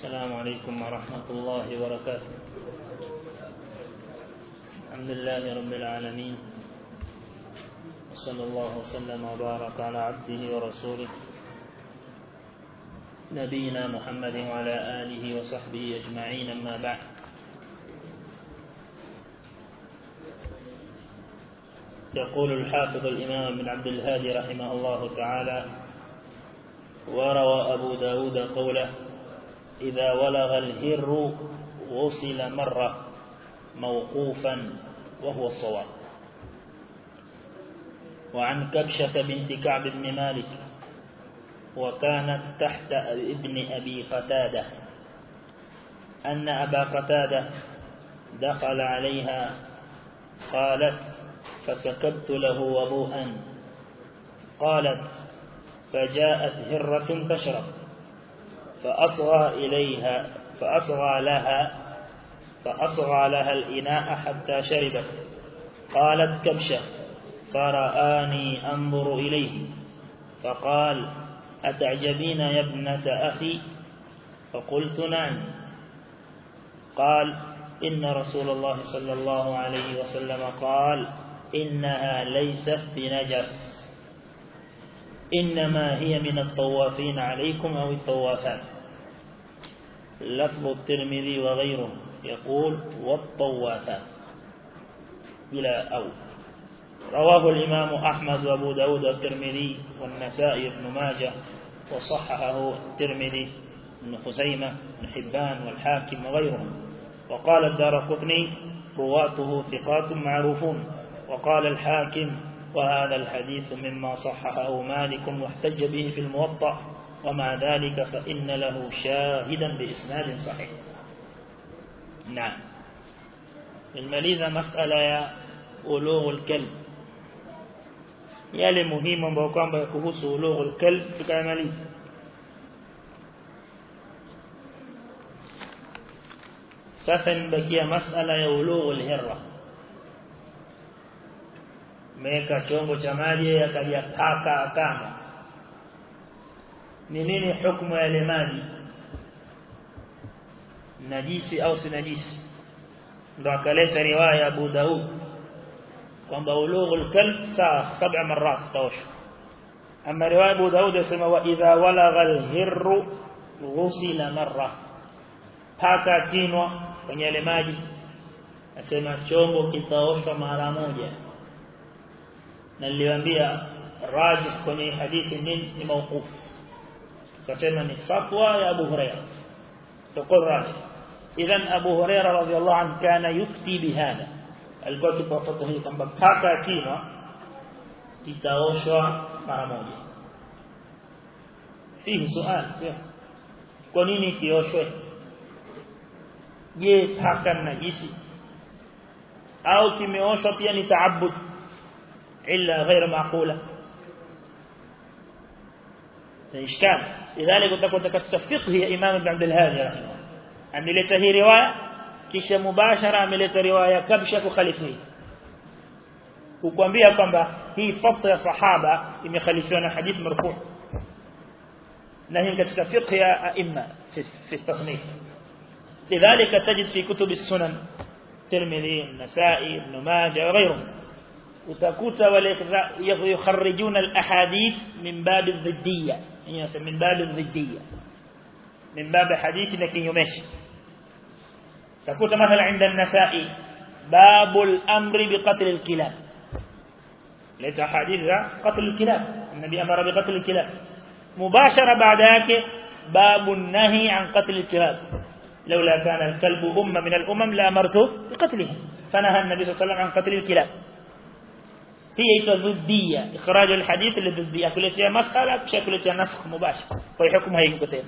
السلام عليكم ورحمة الله وبركاته. الحمد لله رب العالمين. وصلى الله وسلم وبارك على عبده ورسوله نبينا محمد وعلى آله وصحبه أجمعين أما بعد. يقول الحافظ الإمام بن عبد الهادي رحمه الله تعالى وروى أبو داود قوله إذا ولغ الهر غسل مرة موقوفا وهو الصواب. وعن كبشة بنت كعب بن مالك وكانت تحت ابن أبي قتادة أن أبا قتادة دخل عليها قالت فسكبت له وضوءا. قالت فجاءت هرة تشرب فأصغى إليها فأصغى لها فأصغى لها الإناء حتى شربت. قالت كبشة فرآني أنظر إليه. فقال أتعجبين يا ابنة أخي؟ فقلت نعم. قال إن رسول الله صلى الله عليه وسلم قال إنها ليست بنجس. إنما هي من الطوافين عليكم أو الطوافات. لفظ الترمذي وغيره يقول والطوافات بلا أو. رواه الإمام أحمد وأبو داود والترمذي والنسائي بن ماجه وصححه الترمذي بن خزيمة بن حبان والحاكم وغيرهم. وقال الدار قطني رواته ثقات معروفون. وقال الحاكم وهذا الحديث مما صححه مالك واحتج به في الموطأ ومع ذلك فإن له شاهدا بإسناد صحيح. نعم. المليزة مسألة يا ألوغ الكلب. yale muhimu ambayo kwamba kuhusu ulughul kalb tukayamaliza sasa nibakia masala ya ulughul hirra meka chombo cha maji akaja paka akama ni nini hukumu ya ile maji najisi au si najisi ndo akaleta riwaya Abu Daud kwamba ulughul kalb saa saba marat taosha ama riwaya Abu Daud yasema wa idha walagha al-hirru ghusila marra paka kinwa kwenye ile maji asema chombo kitaoshwa mara moja na niliwaambia rajih kwenye hadithi nini ni mawquf tukasema ni fatwa ya Abu تقول راجح اذا ابو هريره رضي الله عنه كان يفتي بهذا alikuwa akitoa fatwa hii kwamba paka akina kitaoshwa mara moja fihi swali sio kwa nini kioshwe je paka najisi au kimeoshwa pia ni taabud illa غير معقوله إشكال لذلك utakuta katika fiqh ya Imam Ibn Abdul Hadi ameleta hii riwaya kisha mubashara ameleta riwaya kabsha kukhalifu hii kukwambia kwamba hii fatwa ya sahaba imekhalifiwa na hadith marfu na hii katika fiqh ya aima fi tasnif لذلك تجد في كتب السنن الترمذي النسائي ابن ماجه وغيرهم utakuta wale yukharrijuna alahadith min bab adh-dhiddiyya yani min bab adh-dhiddiyya min bab hadithi na kinyumeshi amri biqatl al-kilab leta hadith za qatl al-kilab النبي أمر بقتل الكلاب مباشره بعد yake باب النهي عن قتل الكلاب لولا كان الكلب امه من الامم لامرته بقتله فنهى النبي صلى الله عليه وسلم عن قتل الكلاب هي ضدية إخراج الحديث للضدية. كل شيء مسألة كل شيء نفخ مباشر. في حكم هاي كتير.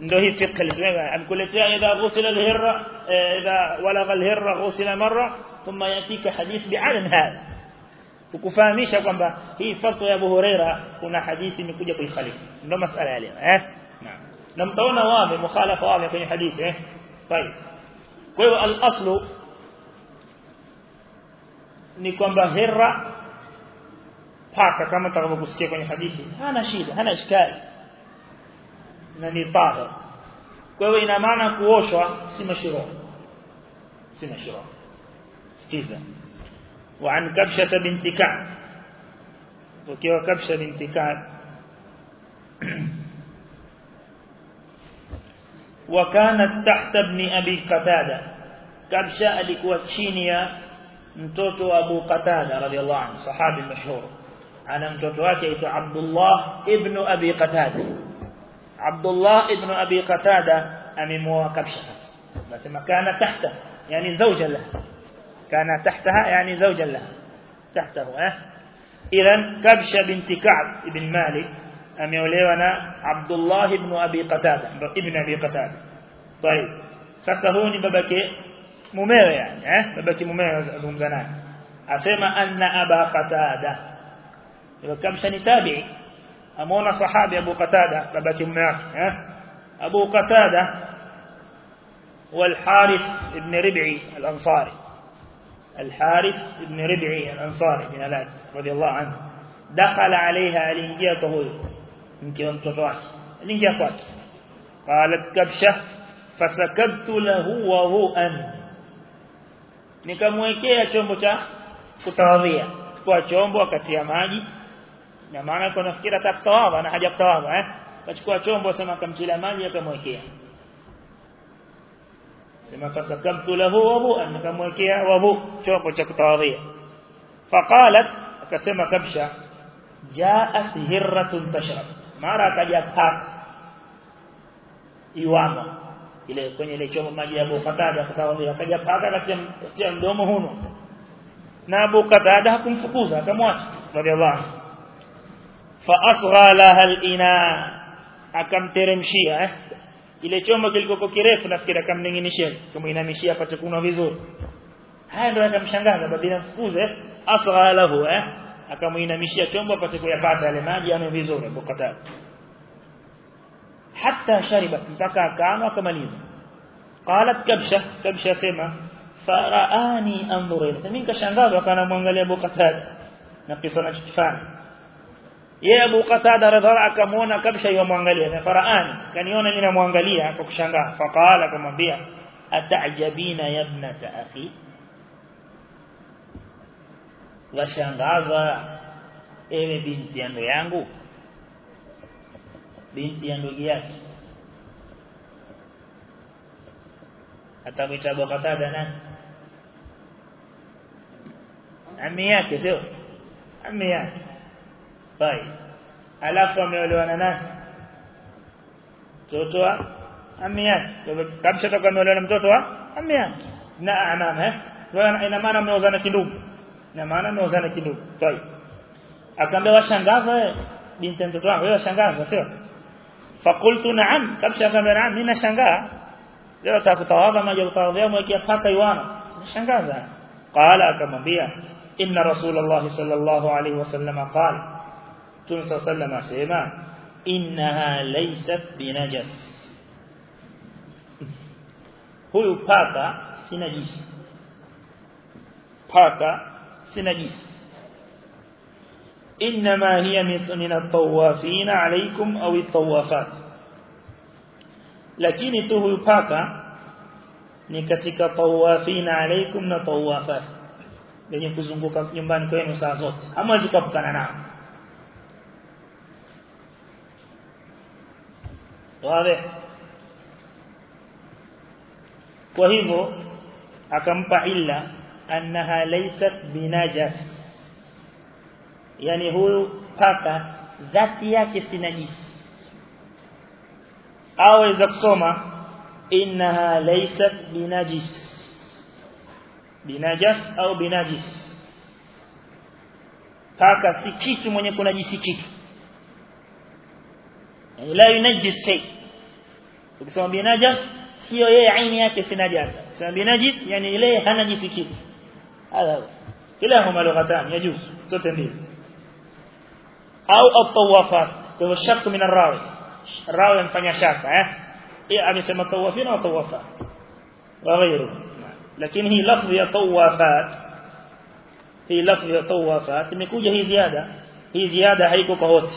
نهي فقه الجمع أن كل شيء إذا غسل الهرة آه، إذا ولغ الهرة غسل مرة ثم يأتيك حديث بعلم هذا. وكفاميش أقوم هي فرط يا أبو هريرة. كنا حديث من كجب الخليفه إنه مسألة علينا نعم. نمتون واضح مخالفة واضح في الحديث طيب. قوي الأصل ni kwamba hirra paka kama tutakavyokusikia kwenye hadithi hana shida hana ishkali na ni tahir kwa hiyo ina maana kuoshwa si mashiro si mashiro sikiza وعن كبشة بنت كعب وكيوا كبشة بنت كعب وكانت تحت ابن أبي قتادة كبشة alikuwa chini ya mtoto wa Abu Qatada radhiallahu anhu sahabi mashhur ana mtoto wake aitwa Abdullah ibn Abi Qatada Abdullah ibn Abi Qatada amemoa Kabsha nasema kana tahta yani zawja lahu kana tahtaha yani zawja lahu tahtahu eh idhan Kabsha binti Ka'b ibn Malik ameolewa na Abdullah ibn Abi Qatada ibn Abi Qatada طيب sasa huyu ni babake mumewe yani eh babake mumewe azungumza naye asema anna aba qatada ile kabsha ni tabi'i ameona sahabi abu qatada babake mume wake eh abu qatada والحارث ابن ربعي الأنصاري الحارث ابن ربعي الأنصاري من الآن رضي الله عنه دخل عليها الانجية طهوي يمكن mtoto wake aliingia kwake قالت كبشه فسكبت له وضوءا nikamwekea chombo cha kutawadhia kwa chombo akatia maji na maana kwa nafikiri atakutawadha na haja kutawadha eh akachukua chombo asema akamtilia maji akamwekea sema fasakamtu lahu wudu'an nikamwekea wudu chombo cha kutawadhia faqalat akasema kabsha jaat hirratun tashrab mara akaja paka iwamo ile kwenye ile chombo maji ya Abu Qatada akatawadhia akaja paka akatia mdomo huno. Na Abu Qatada hakumfukuza akamwacha radhiallahu fa asgha laha al-ina akamteremshia eh. Ile chombo kilikoko kirefu nafikiri akamninginishia kumuinamishia apate kunwa vizuri. Haya ndio akamshangaza babina mfukuze asgha lahu eh. Akamuinamishia chombo apate kuyapata yale maji ame vizuri Abu Qatada حتى شربت. متكا كانوا كماليزا قالت كبشة كبشة سيما فرآني أنظر إليه سمين كشانغاز وكان موانغالي أبو قتاد نقصنا جتفان يا أبو رضا رضرع كمونا كبشة يوموانغالي فرآني. كان يونا لنا موانغالي فكشانغاز فقال كما بيع. أتعجبين يا ابنة أخي؟ وشانغاز إيه بنتي أنه يانغو؟ Binti ya ndugu yake atamwita Abu Qatada nani ami yake sio ami yake bai alafu ameolewa na nani mtoto wa ami yake kabisa toka ameolewa na mtoto wa ami yake na amama eh ina maana ameozana kindugu ina maana ameozana kindugu bai akaambia washangaza binti mtoto wangu wewe washangaza sio فقلت نعم. كم شكم نعم. من الشنغا جرى تافت هذا ما جرى تافت يوم وكي أبقى يوانا الشنغا زان قال كما بيا. إن رسول الله صلى الله عليه وسلم قال تنسى سلم سيما إنها ليست بنجس. هو يبقى سنجيس. بقى سنجيس. إنما هي من الطوافين عليكم أو الطوافات. لكن توه يباكا نكتك طوافين عليكم نطوافات لن يكزنبوك يمبان كوين مساغوت أما جكبك أنا نعم. واضح؟ وهذا أكمل إلا أنها ليست بنجاسة yani huyu paka dhati yake si najisi aweza kusoma innaha laysat binajis binajas au binajis paka si kitu mwenye kunajisi kitu yani la yunajis shay ukisema binajas sio yeye aini yake si najasa ukisema binajis yani ile hanajisi kitu hadha kilahuma lughatan yajuz zote mbili au at-tawafat kwa shak min ar-rawi rawi amfanya shaka eh yeye amesema tawafina au tawafa wa ghairu lakini hii lafzi ya tawafat hii lafzi ya tawafat imekuja hii ziada hii ziada haiko kwa wote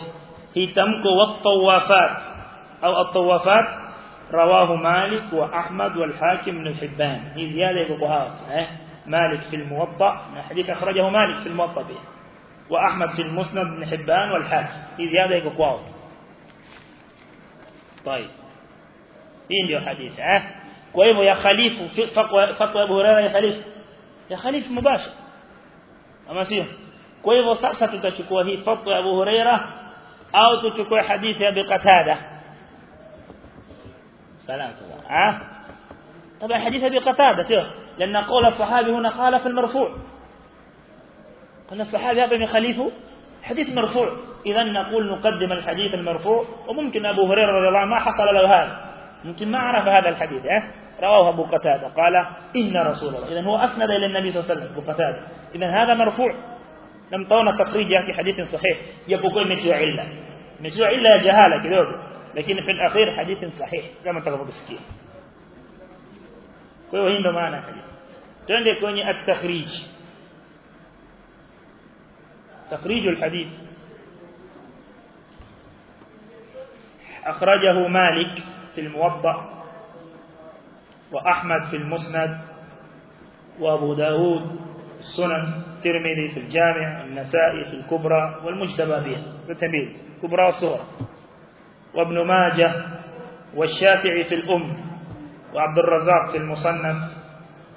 hii tamko wa tawafat au at-tawafat رواه مالك وأحمد والحاكم بن حبان هي زيادة يقول مالك في الموطأ حديث أخرجه مالك في الموطأ به وأحمد في المسند بن حبان والحاج. في زيادة يقول واو. طيب. هي ديو حديث ها؟ فايو يا خليف فتوى أبو هريرة يا خليفة. يا خليفة مباشر. أما sisi hapo sasa tutachukua hii فتوى أبو هريرة au tutachukua حديث أبي قتادة. سلام الله ها؟ طبعا حديث أبي قتادة سي لأن قول الصحابي هنا خالف المرفوع. قال الصحابي هذا خلاف حديث مرفوع. إذا نقول نقدم الحديث المرفوع وممكن أبو هريرة رضي الله عنه ما حصل له هذا. ممكن ما عرف هذا الحديث آه رواه أبو قتادة. قال إن رسول الله. إذا هو أسند إلى النبي صلى الله عليه وسلم أبو قتادة. إذا هذا مرفوع. لم ترون تخريج في حديث صحيح. يبقى مثل عله مثل عله جهالة kidogo lakini في الأخير حديث صحيح. kama tutakavyosikia kwa hiyo hii ndo maana kwenye at-takhrij تخريج الحديث. أخرجه مالك في الموضع وأحمد في المسند وأبو داود السنن الترمذي في الجامع النسائي في الكبرى والمجتبى به بالتمييز كبرى والصغرى وابن ماجه والشافعي في الأم وعبد الرزاق في المصنف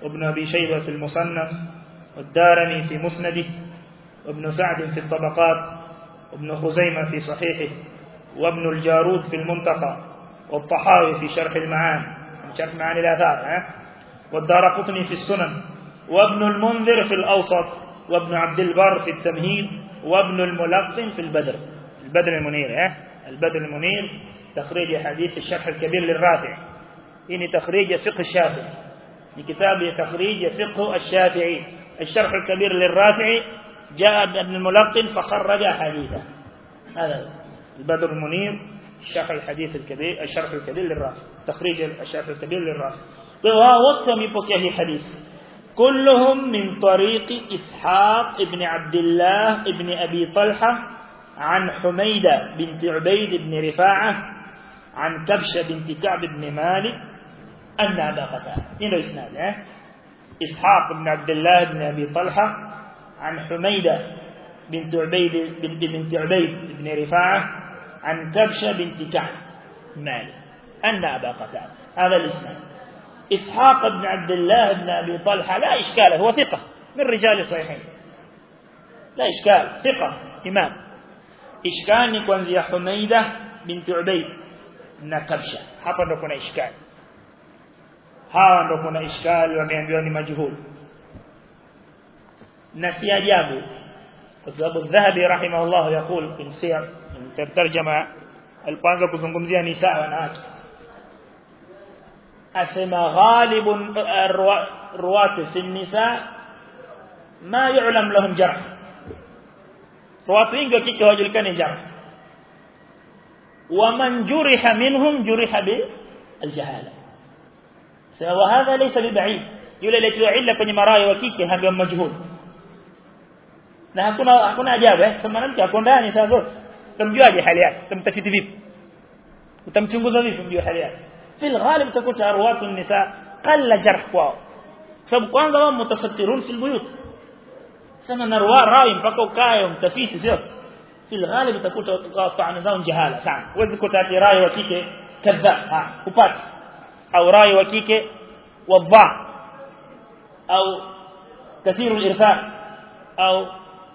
وابن أبي شيبة في المصنف والدارمي في مسنده. وابن سعد في الطبقات وابن خزيمة في صحيحه وابن الجارود في المنتقى والطحاوي في شرح المعاني. شرح معاني الآثار ها؟ والدار قطني في السنن وابن المنذر في الأوسط وابن عبد البر في التمهيد وابن الملقن في البدر. البدر المنير ها؟ البدر المنير تخريج حديث الشرح الكبير للرافع. إني تخريج فقه الشافعي. لكتاب تخريج فقه الشافعي. الشرح الكبير للرافعي جاء ابن الملقن فخرج حديثه. هذا البدر المنير الشرح الحديث الكبير الشرح الكبير للرافع تخريج الشرح الكبير للرافع ووقت ميبوكيه حديث. كلهم من طريق إسحاق ابن عبد الله ابن أبي طلحة عن حميدة بنت عبيد بن رفاعة عن كبشة بنت كعب بن مالك أن أبا قتادة. هنا إسناد إسحاق بن عبد الله بن أبي طلحة عن حميدة بنت عبيد بنت عبيد بن رفاعة عن كبشة بنت كعب مالك أن أبا قتادة هذا الإسناد. إسحاق بن عبد الله بن أبي طلحة لا إشكال هو ثقة من رجال الصحيحين لا إشكال ثقة إمام. إشكال kuanzia حميدة بنت عبيد na Kabsha hapa ndo kuna ishkali hawa ndo kuna majhul na si ajabu kwa sababu Dhahabi rahimahullah yakul siyar tarjama alipoanza kuzungumzia nisaa wanawake asema ghalibun ruwatu fi nisa ma yu'lam lahum jarh ruwatu wengi wa kike hawajulikani jarh ومن جرح منهم جرح بالجهاله وهذا ليس ببعيد aliyetiwa illa kwenye marayo wa kike haambiwa majhul na hakuna hakuna ajabu eh kama mwanamke ako ndani saa zote utamjuaje hali yake utamtafiti vipi utamchunguza vipi mjue hali yake fil ghalib utakuta arwatu nisa qalla jarh kwao sababu kwanza wao mutasattirun fil buyut sana narwa rawi mpaka ukae umtafiti sio fil ghalib utakuta taana zao jahala sana huwezi kutati rai wa kike kadha ha upati au rai wa kike wadha au kathiru al-irfan au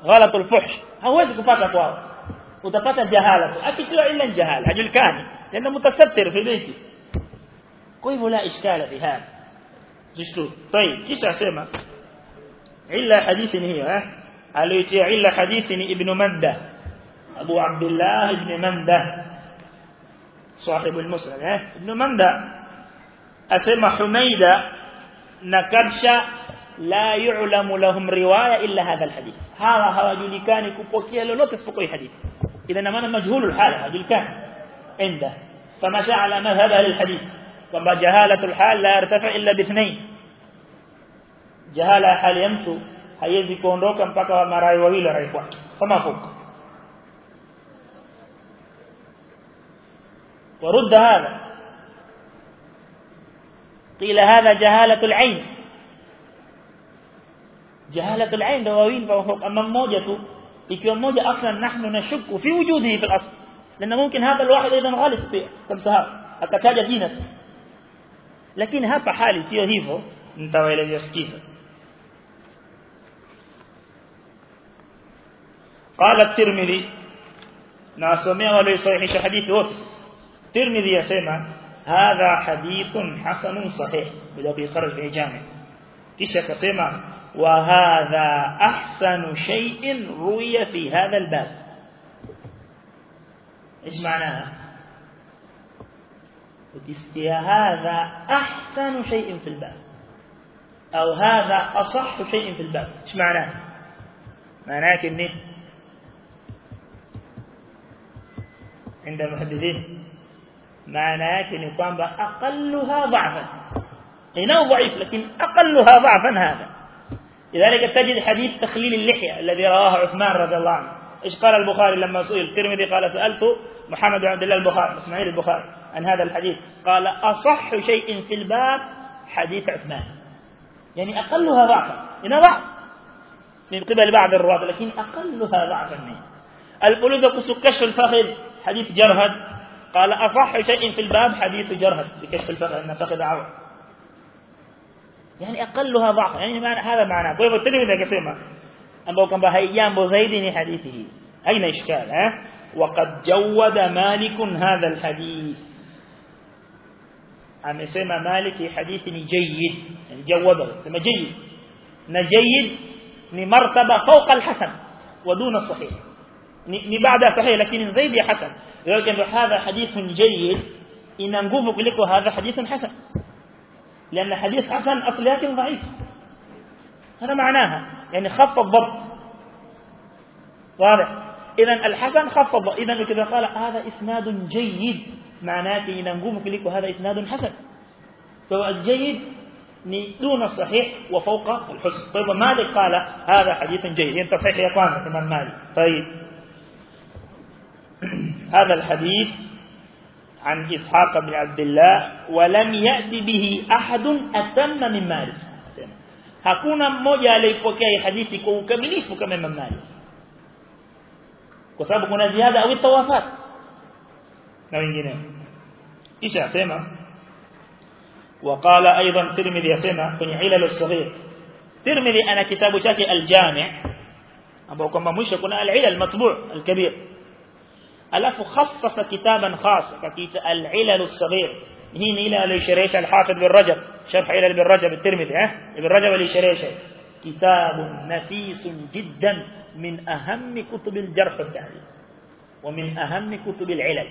غلط الفحش. هاوزك فاتا كواو وتفاتا جهالة. أكتلو إلا الجهال؟ أجل كان. لأنه متستر في بيتي. كيف لا إشكال في هذا؟ جسور طيب إيش أسيما إلا حديث هي قال يتيع إلا حديث ابن مندة. أبو عبد الله ابن مندة. صاحب المسلم ابن مندة. أسيما حميدة نكبشة يعلم لهم رواية إلا هذا الحديث. هذا هو جلكاني كبوكيا لولوت اسبقوا حديث. إذا نمان مجهول الحال هذا جلكان عنده. فمشى على مذهب أهل الحديث. وما جهالة الحال لا يرتفع إلا باثنين. جهالة حال يمسو haiwezi kuondoka mpaka wa marai wawili rai kwake kama fuko ورد هذا. قيل هذا جهالة العين. جهالة العين ndio wawili ama mmoja tu ikiwa mmoja aslan nahnu nashuku fi wujudihi fil asl لأن ممكن هذا الواحد أيضا غلط pia kamsahau akataja jina lakini hapa hali sio hivyo nitawaelezea sikiza قال الترمذي ناسمع ولي صحيح حديث wote الترمذي يسمع هذا حديث حسن صحيح بدا بيخرج في جامع kisha akasema وهذا أحسن شيء روي في هذا الباب. إيش معناها هذا أحسن شيء في الباب. أو هذا أصح شيء في الباب. إيش معناه معناه كني عند المحدثين. معنى yake ni kwamba aqalluha dha'fan ina dhaif lakini aqalluha dha'fan hada لذلك تجد حديث تخليل اللحية الذي رواه عثمان رضي الله عنه. إيش قال البخاري لما سئل الترمذي؟ قال سألت محمد بن عبد الله البخاري إسماعيل البخاري عن هذا الحديث. قال أصح شيء في الباب حديث عثمان. يعني أقلها ضعفا. هنا ضعف. من قبل بعض الرواة لكن أقلها ضعفا. منه الفلوس كشف الفخذ حديث جرهد. قال أصح شيء في الباب حديث جرهد بكشف الفخذ أن فخذ عور يعني أقلها ضعفا يعني معنى هذا معناه kwa hivyo Tirmidhi akasema ambao kwamba haijambo zaidi ni hadithi hii haina ishkali eh وقد جود مالك هذا الحديث amesema Malik hadithi ni jayyid yani jawada sema jayyid na jayyid ni martaba fawqa al-hasan duna sahih ni baada sahih lakini zaidi ya hasan leo ndio hadha hadithun jayyid ina nguvu kuliko hadha hadithun hasan لأن حديث حسن أصل لكن ضعيف. هذا معناها. يعني خف الضبط واضح. إذا الحسن خف الضبط إذا كذا قال هذا إسناد جيد. معناه إن نقوم كليك هذا إسناد حسن. فالجيد دون الصحيح وفوق الحسن. طيب مالك قال هذا حديث جيد. انت صحيح يا إخوان كمان مالك. طيب. هذا الحديث عن إسحاق بن عبد الله ولم يأتي به أحد أتم من مالك. هكونا موجة ليفوكي حديثي كوكمليس كما من مالك. كسابق نازي هذا أو التوافات. نعم جنة إيش أتما وقال أيضا ترمذي أتما كن علل الصغير ترمذي أنا كتاب شاتي الجامع. أبو كما مشكنا العلل المطبوع الكبير. Alafu khassasa kitaban khas kakiita al-ilal as-saghir hii ni ile aliyosherehesha al-Hafidh bin Rajab sharh ilal bin Rajab at-Tirmidhi eh ibn Rajab aliyosherehesha كتاب نفيس جدا من أهم كتب الجرح والتعديل ومن أهم كتب العلل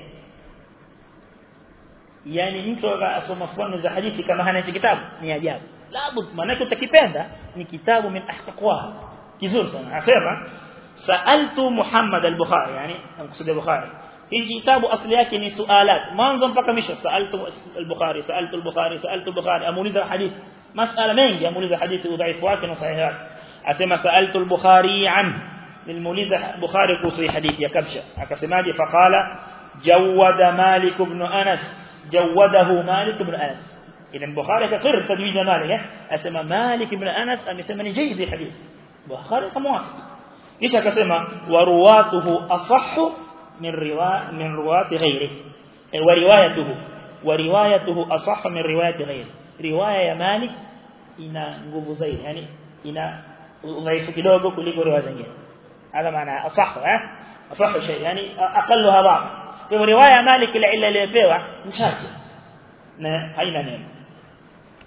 yani mtu asoma fani za hadithi kama hana hichi kitabu ni ajabu labud maana utakipenda ni kitabu min ahqaqwa kizuri sana asema سألت محمد البخاري يعني مقصود البخاري. في كتاب أصلي لكن يعني سؤالات. ما نظن فقط مش سألت البخاري سألت البخاري سألت البخاري. أموليز الحديث مسألة من يا موليز الحديث وضعيف واكن وصحيحات أسمى سألت البخاري عنه. للموليز البخاري قصري حديث. يا كبشة. أكسماجي فقال جود مالك بن أنس. جوده مالك بن أنس. إذا البخاري كقر تدويج مالك. أسمى مالك بن أنس أم يسمى جيد الحديث البخاري كموافق. إيش كسمى ورواته أصح من رواية من رواة غيره وروايته وروايته أصح من رواية غيره رواية مالك ina nguvu zaidi yani ina udhaifu kidogo kuliko riwaya zingine hada maana asah eh asah shay yani aqalluha dha'f kwa riwaya Malik ile ile iliyopewa mchache na haina neno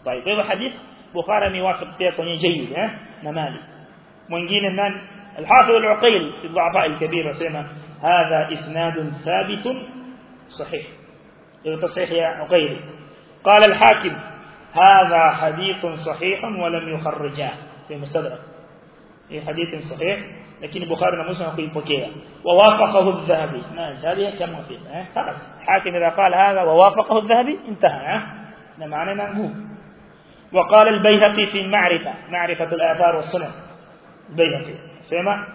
kwa hivyo hadith Bukhari miwafق pia kwenye jayyid eh na Malik mwingine nani الحافظ العقيل في الضعفاء الكبير اسمع هذا إسناد ثابت صحيح. تصحيح يا عقيل. قال الحاكم هذا حديث صحيح ولم يخرجاه. في مستدرك. في حديث صحيح لكن البخاري ومسلم kuipokea ووافقه الذهبي. ما هذه كما في خلاص. حاكم إذا قال هذا ووافقه الذهبي انتهى. ده معنى منهو وقال البيهقي في المعرفة معرفة الآثار والسنن البيهقي. سمع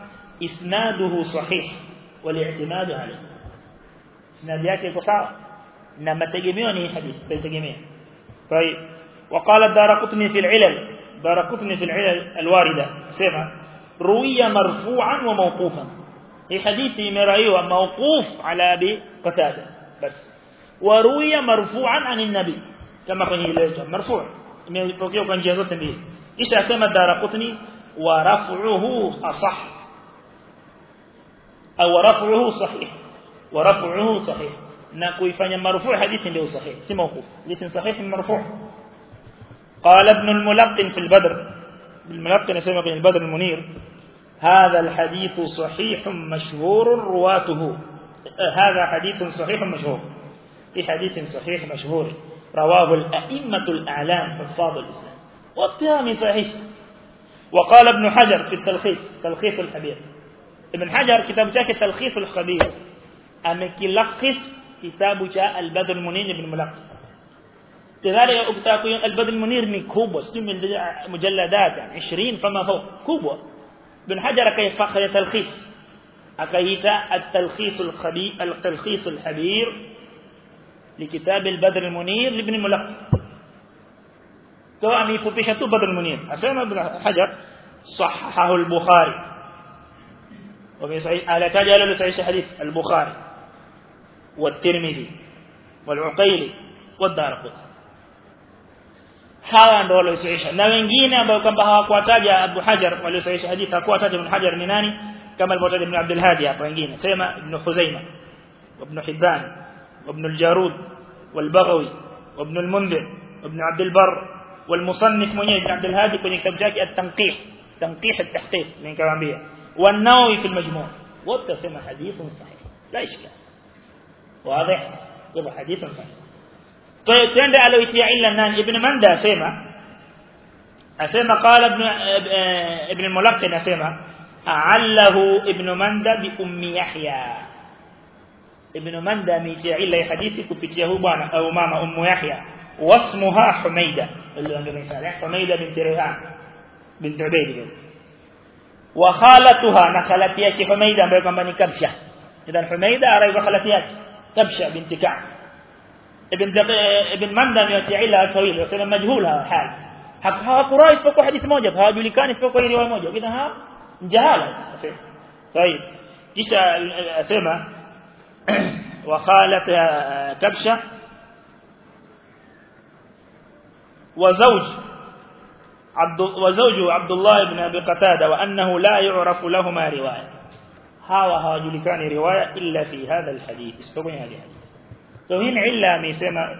إسناده صحيح والاعتماد عليه إسناد yake iko sawa? Na mategemeo ni hadithi tegemeo طيب وقال الدارقطني في العلل دارقطني في العلل الواردة سمع روي مرفوعا وموقوفا في حديث مرأيوه موقوف على أبي قتادة بس وروي مرفوعا عن النبي كما kwenye ile مرفوع imepokewa kwa njia zote mbili. Kisha asema Daraqutni asah au raf'uhu sahih wa raf'uhu sahih na kuifanya hadithi ndio sahih. Si mawquf hadithi sahih marfu' قال ابن الملقن في البدر الملقن يسمى في البدر المنير هذا الحديث صحيح مشهور رواته هذا حديث صحيح مشهور في حديث صحيح مشهور رواه الأئمة الأعلام حفاظ الإسلام والتهامي صحيح وقال ابن حجر في التلخيص تلخيص الحبير ابن حجر كتاب جاك تلخيص الخبير. لخص كتاب جاء البدر المنير ابن ملقن كذلك أكتاكو البدر المنير من كوبا من مجلدات يعني 20 فما فوق كوبا. ابن حجر كيف فخر تلخيص؟ أكيتا التلخيص الخبير التلخيص الحبير لكتاب البدر المنير لابن ملقن أمي فتشة بدر المنير أسمى ابن حجر صححه البخاري وفي صحيح على تجعل صحيح حديث البخاري والترمذي والعقيلي والدارقطني hawa ndio waliosahihisha na wengine ambao kwamba hawakuwataja Abu Hajar waliosahihisha hadithi hakuwataja Ibn Hajar ni nani kama alivyotaja Ibn Abdul Hadi hapa wengine sema Ibn Khuzaimah Ibn Hibban وابن الجارود والبغوي وابن المنذر وابن عبد البر والمصنف مونيه عبد الهادي في كتاب جاكي التنقيح. تنقيح التحقيق من كلامه والنووي في المجموع. واتسم حديث صحيح. لا إشكال. واضح؟ طيب حديث صحيح. طيب تند على ويتي إلا نان ابن مندا اسما اسما قال ابن آه، ابن الملقن اسما عله ابن مندا بأم يحيى. ابن مندا ميتيا الا حديثي كبتيا هو بانا أو ماما أم يحيى. واسمها حميدة. اللي عند بن سالح يعني حميدة بنت ريهان بنت عبيد وخالتها نخلتيك حميدة بيقام بني كبشة. إذا حميدة أريد خلتيك كبشة بنت كعب. ابن دق... ابن مندم يوتي علها الطويل وسلم مجهول هذا الحال حق ها قراي سبقوا حديث موجب ها جوليكان سبقوا رواية موجب. إذا ها جهالة. طيب. كيش أسمى وخالتها كبشة. وزوج عبد وزوج عبد الله بن أبي قتادة وأنه لا يعرف لهما رواية. ها هاوا هاجلكان رواية إلا في هذا الحديث. استغني هذه توهين إلا ما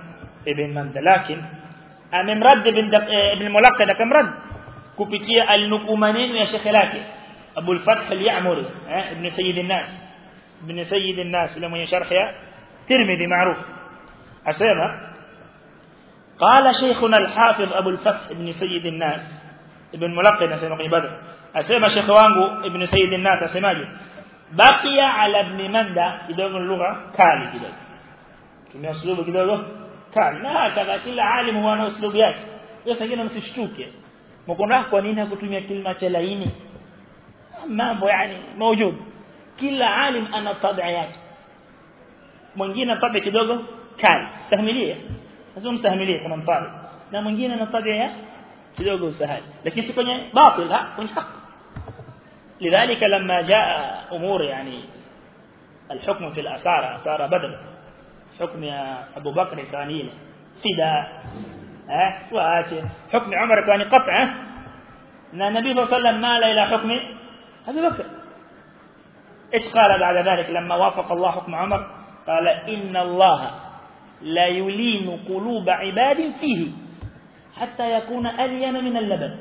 ابن مند لكن امرد ابن ابن الملقد كم رد؟ كبتيه النقمانين يا شيخ لكن أبو الفتح اليعمري ابن سيد الناس. ابن سيد الناس لما يشرح ترمذي معروف. اسامه قال شيخنا الحافظ أبو الفتح ابن سيد الناس ابن ملقن أسمى بدر. اسمه شيخ وانغو ابن سيد الناس أسمى بقي على ابن مندى إذا اللغة كالي كده. كما اسلوب كده كالي. ما هكذا كل عالم هو أنا أصلوب يات بس هكذا مسشتوك مكون راح قوانين هكتومي كلمة تلايني ما هو يعني موجود. كل عالم أنا طبعيات مجينا طبع كده كالي. استهمليه lazima mstahimilie kama mfano na mwingine ana tabia ya? Kidogo usahali lakini si kwenye batil kwenye haki لذلك لما جاء امور يعني الحكم في الاسارى اسارى بدر حكم ابو بكر كان فداء ها واجه حكم عمر كان قطع ان النبي صلى الله عليه وسلم مال إلى حكم ابي بكر إيش قال بعد ذلك لما وافق الله حكم عمر قال ان الله لا يلين قلوب عباد فيه حتى يكون ألين من اللبن.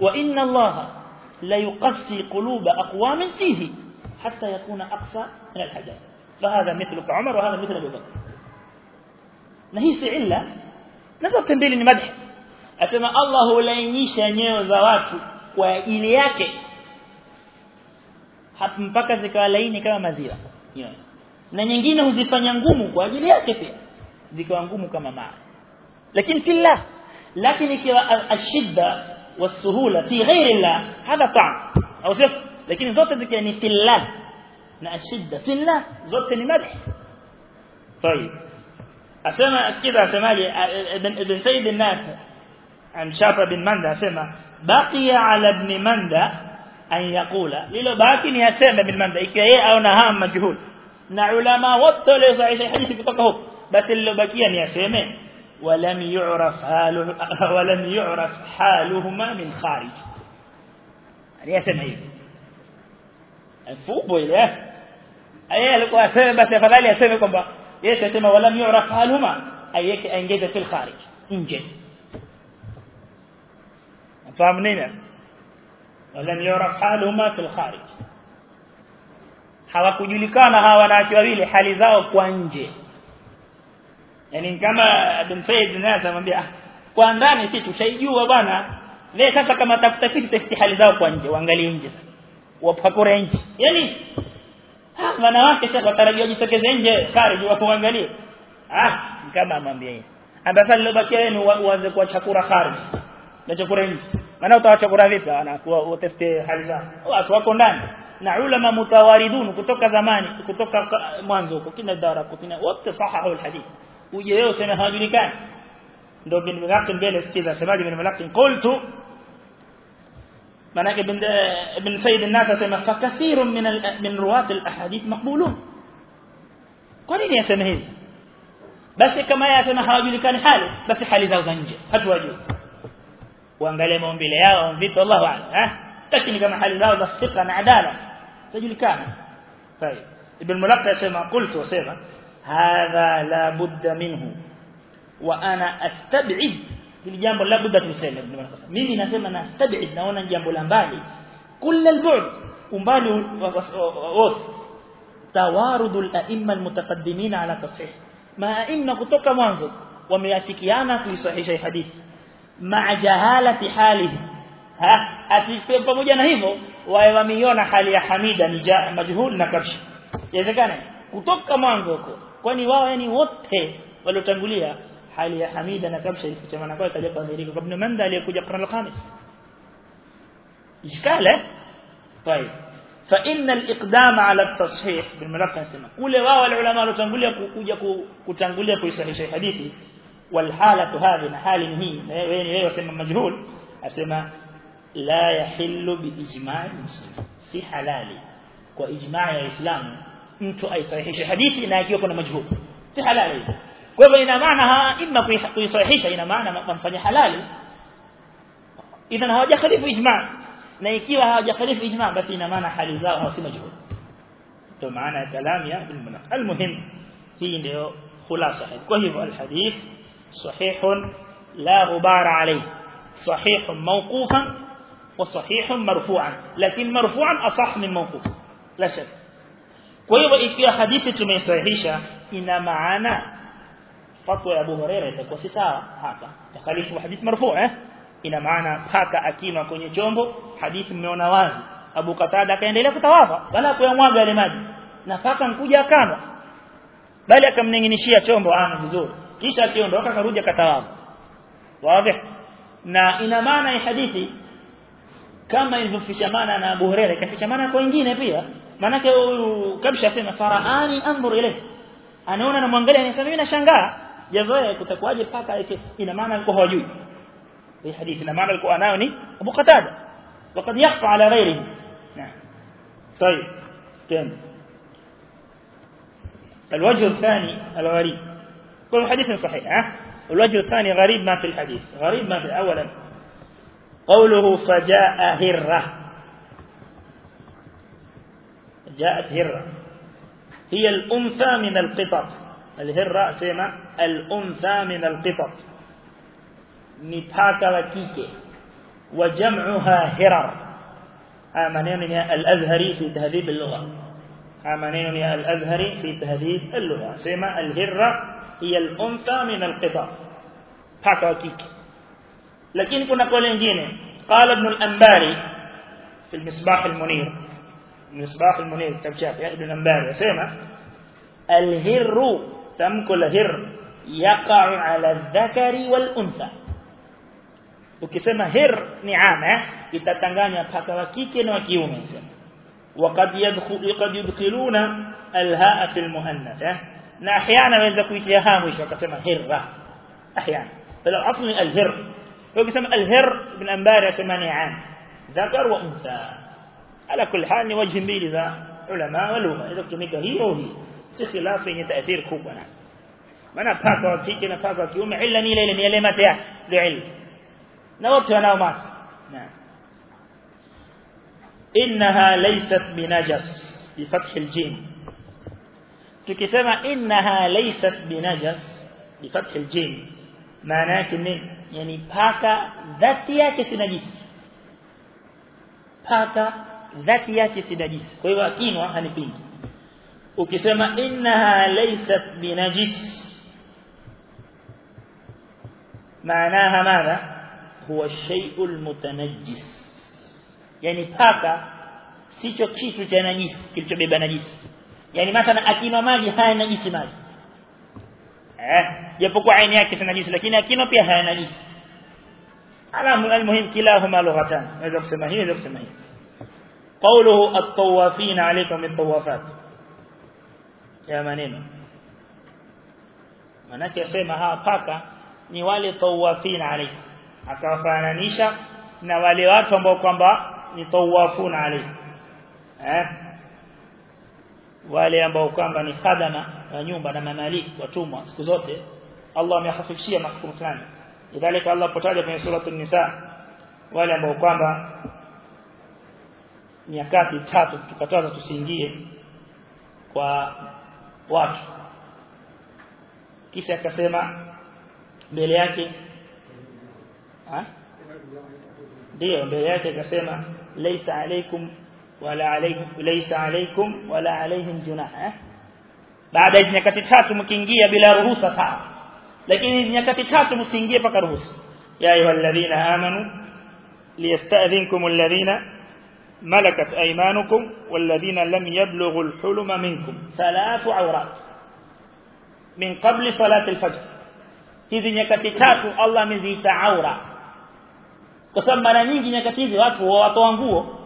وإن الله لا يقسي قلوب أقوام فيه حتى يكون أقصى من الحجر فهذا مثل عمر وهذا مثل أبو بكر. نهيس إلا نزل تنبيل المدح أسمى الله لن يشى نيو زوات وإلياك. حتى مبكزك وليني كما مزيرا يعني na nyingine huzifanya ngumu kwa ajili yake pia zikawa ngumu kama maji lakini fillah lakini ikiwa ashidda wasuhula fi ghairi Allah hada ta'am au sio lakini zote zikiwa ni fillah na ashidda fillah zote ni madhi طيب asema sikiza asemaje ibn Said an-Nas an Shafa bin Manda asema baqiya ala ibn Manda an yaqula lilo baki ni asema ibn Manda ikiwa yeye aona ham majhul na ulama wote waliosahihisha hadithi kutoka huko basi lilobakia ni aseme ولم يعرف حاله ولم يعرف حالهما من خارج يعني asema hivi fupo ile yeye alikuwa aseme basi afadhali aseme kwamba yeye asema walam yu'raf haluma ayeke aingeze fil kharij nje fahamu nini walam yu'raf haluma fil kharij hawakujulikana hawa wanawake wawili hali zao kwa nje. Yani kama bin Said anamwambia kwa ndani si tushaijua bwana. Wewe sasa kama tafuta kitu tafiti hali zao kwa nje waangalie nje wapakore nje. Yani wanawake sasa watarajia jitokeze nje kharij wakuangalie. Ah kama amwambia yeye. Ambasa lilobakia yenu uanze kwa chakura kharij na chakura nje. Maana utawachakura vipi? Anakuwa utafute hali zao. Watu wako ndani na ulama mutawaridun kutoka zamani kutoka mwanzo huko kina dara kina wote sahahu alhadith uje wewe useme hawajulikani ndio bin mulaqin mbele sikiza semaji bin mulaqin qultu manake ibn ibn sayyid an-nas asema fa kathirun min min ruwat al-ahadith maqbulun kwa nini asema hivi basi kama yeye asema hawajulikani hali basi hali za nje hatuwajui uangalie maumbile yao vipi Allahu a'lam لكن كما حال لاوز الثقه والعداله تجلكان طيب. ابن ملقى كما قلت وسمع هذا لا بد منه. وأنا أستبعد الجامب لا بد تسمع ابن ملقى. مني نسمع أنا أستبعد. نونا الجامب لامبالي كل البعد. امبالي ووت توارد الأئمة المتقدمين على تصحيح. ما ائمه كتوكا منذ ومياتيكيانا في صحيح الحديث مع جهالة حالهم ha ati pamoja na hivyo wae wameiona hali ya Hamida ni majhul na kabshi inawezekana kutoka mwanzo huko kwani wao yani wote waliotangulia hali ya Hamida na kabsha ilifichamana kwa kaja kuadhirika kwa Ibn Manda aliyekuja Qur'an al-Khamis ishkala طيب فإن الإقدام على التصحيح بالملقى سنة kule wao ulama waliotangulia kuja kutangulia kuisahihisha hadithi والحاله هذه na hali hii wewe wewe wasema majhul asema لا يحل بإجماع المسلمين في حلال. وإجماع الإسلام. انتو أي صحيح حديثي ناكي وكنا مجهور سي حلالي وقال إنا معنى إما في صحيح إنا معنى من فني حلال. إذا هو يخلف إجماع. نعم، ناكي وهو يخلف إجماع؟ بس إنا معنى حالي ذا وهو سي مجهور تو معنى كلام يا المنق المهم في خلاصة. كهف الحديث صحيح لا غبار عليه؟ صحيح موقوفا وصحيح مرفوعا. لكن مرفوعا أصح من موقوف. لا شك. كيف إكيو حديثة من صحيحة. إن معانا فتوى أبو هريرة تكوسي ساوة حقا تخليش حديث مرفوع إن معانا حقا أكيما كوني جومبو. حديث من وازي أبو قتادة كان لك توافع ولا كوي مواقع لماذا نفاقا كوي أكانا بل أكم نينشي جومبو. آه، آنا بزور كيشا أكيون روكا كروجا كتوافع واضح. na ina maana ya kama ilivyofichamana na Abu Hurairah ikafichamana kwa wengine pia manake huyu kabisha sema faraani anzur ilayhi anaona na mwangalia anasema mimi nashangaa jazoea kutakuwaje paka yake ina maana alikuwa hawajui hii hadithi ina maana alikuwa nayo ni Abu Qatada وقد يخفى على غيره نعم طيب كم الوجه الثاني الغريب كل حديث صحيح ها الوجه الثاني غريب ما في الحديث غريب ما في اولا قوله فجاء هرة. جاءت هرة. هي الأنثى من القطط. الهرة سيما الأنثى من القطط. نتاك وكيك وجمعها هرر. آمنين الأزهري في تهذيب اللغة. آمنين الأزهري في تهذيب اللغة. سيما الهرة. هي الأنثى من القطط. باك وكيك لكن كنا قول جيني قال ابن الأنباري في المصباح المنير. مصباح المنير كتاب شافعي ابن الأنباري يسمى الهر تمكل هر يقع على الذكر والأنثى. Itatanganya paka wa kike na wa kiume وقد يدخل قد يدخلون الهاء في waweza kuitia ha mwisho akasema hirra. Ahyana. Fala asli alhir. ويسمى الهر بن أنبار ثماني عام. ذكر وأنثى. على كل حال نوجه به لذا علماء ولوما إذا كتميك هي أو هي. سخلاف بين تأثير كوبنا من أنا وفيك أن أفاق وكيوم إلا نيلة إلا نيلة ما سيح. لعلم. نوبت أنا وماس. نعم. إنها ليست بنجس. بفتح الجيم. تكسما إنها ليست بنجس. بفتح الجيم. Maana yake nini yani paka dhati yake si najisi paka dhati yake si najisi kwa hiyo akinwa hanipingi ukisema innaha laysat binajis maanaha madha huwa shay'ul mutanajjis yani paka sicho kitu cha najisi kilichobeba najisi yani mathalan akinwa maji haya najisi maji eh japokuwa aini yake si najisi lakini akinwa pia haya najisi ala almuhim kilahuma lughatan naweza kusema hivi naweza kusema hivi قوله الطوافين عليكم بالطوافات ya maneno manake yasema hawa paka ni wale tawafina alayhi akawafananisha na wale watu ambao kwamba ni tawafuna alayhi eh wale ambao kwamba ni khadama wa nyumba na mamaliki watumwa siku zote Allah amehafifishia mahkumu fulani. Idhalika Allah potaja kwenye sura an-nisa wale ambao kwamba nyakati tatu tukataza tusiingie kwa watu. Kisha akasema mbele yake ndio mbele yake akasema laysa alaykum wala alaykum laysa alaykum wala alayhim junah baada ya nyakati tatu mkiingia bila ruhusa sawa lakini nyakati tatu msiingie paka ruhusa ya ayyuhalladhina amanu liyasta'dhinkum alladhina ملكت أيمانكم والذين لم يبلغوا الحلم منكم ثلاث عورات من قبل صلاة الفجر hizi nyakati tatu Allah ameziita aura kwa sababu mara nyingi nyakati hizi watu watoa nguo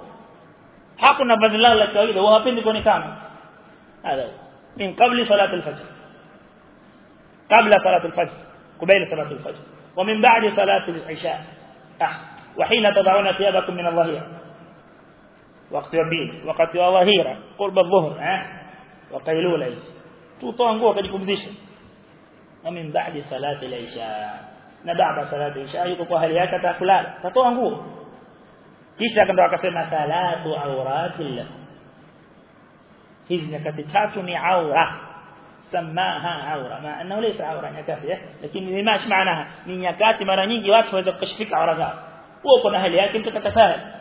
hakuna vazi lao la kawaida hawapendi kuonekana hada من قبل صلاة الفجر. قبل صلاة الفجر قبيل صلاة الفجر. ومن بعد صلاة العشاء. وحين تضعون ثيابكم من الله. وقت يبين وقت الظهيرة قرب الظهر وقيلولة تطعن قوة كدكم زيشن ومن بعد صلاة العشاء. نبعد صلاة العشاء. يطقوا هلياك تأكلال تطعن قوة. كيش لك أنت أكسر ثلاث عورات لكم هذه زكاة تاتني عورة. سماها عورة. ما أنه ليس عورة نكافية لكن ما معناها من يكات مرانيجي واتفو إذا قشفك عورة وقنا هلها كنت تتساهل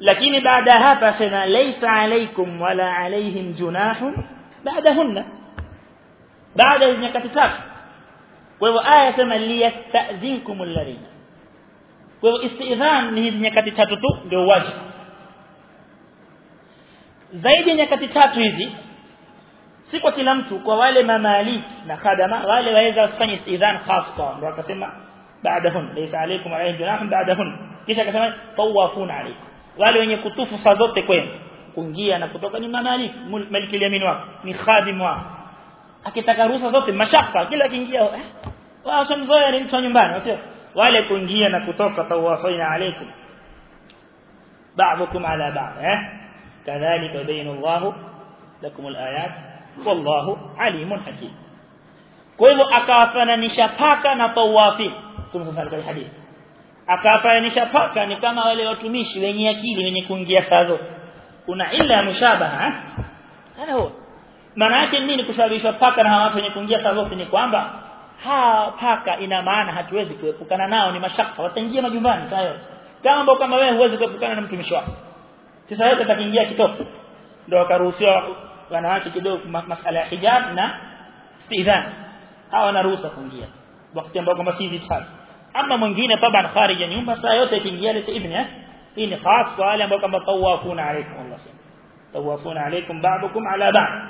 لكن بعدها فسنا ليس عليكم ولا عليهم جناح بعدهن. بعد إذن كتساف وهو آية سما ليستأذنكم الذين. وهو استئذان من إذن كتساف دو واجب. Zaidi nyakati tatu hizi si kwa kila mtu kwa wale mamalik na khadama wale waweza kufanya istidhan khas kwa ndio akasema baadahun laysa alaykum alayhim junahun baadahun kisha akasema tawafuna alaykum wale wenye kutufu saa zote kwenu kuingia na kutoka ni mamalik maliki yamin wako ni khadim wako akitaka ruhusa zote mashaka kila kiingia eh, wao shamzoea ni mtu nyumbani sio wale kuingia na kutoka tawafaina alaykum ba'dukum ala ba'd eh kadhalika yubayinu الله lakum alayat wallahu alimun hakim. Kwa hivyo akawafananisha paka na tawafi tumsafari kwa hadithi. Akawafananisha paka ni kama wale watumishi wenye akili wenye kuingia sadho kuna ila ya mushabaha hana huo. Maana yake nini kushabishwa paka na watu wenye kuingia sadho ni kwamba ha paka ina maana hatuwezi kuepukana nao ni mashaka. Wataingia majumbani saa yote. Kama kama wewe huwezi kuepukana na mtumishi wako sasa yote atakiingia kitoto ndio wakaruhusiwa wanawake kidogo masala ya hijab na istidhan hawa wanaruhusa kuingia wakati ambao kama si vitatu ama mwingine taban kharija nyumba saa yote ikiingia ile idhni eh hii ni khas kwa wale ambao kama tawafuna alaykum Allah tawafuna alaykum ba'dukum ala ba'd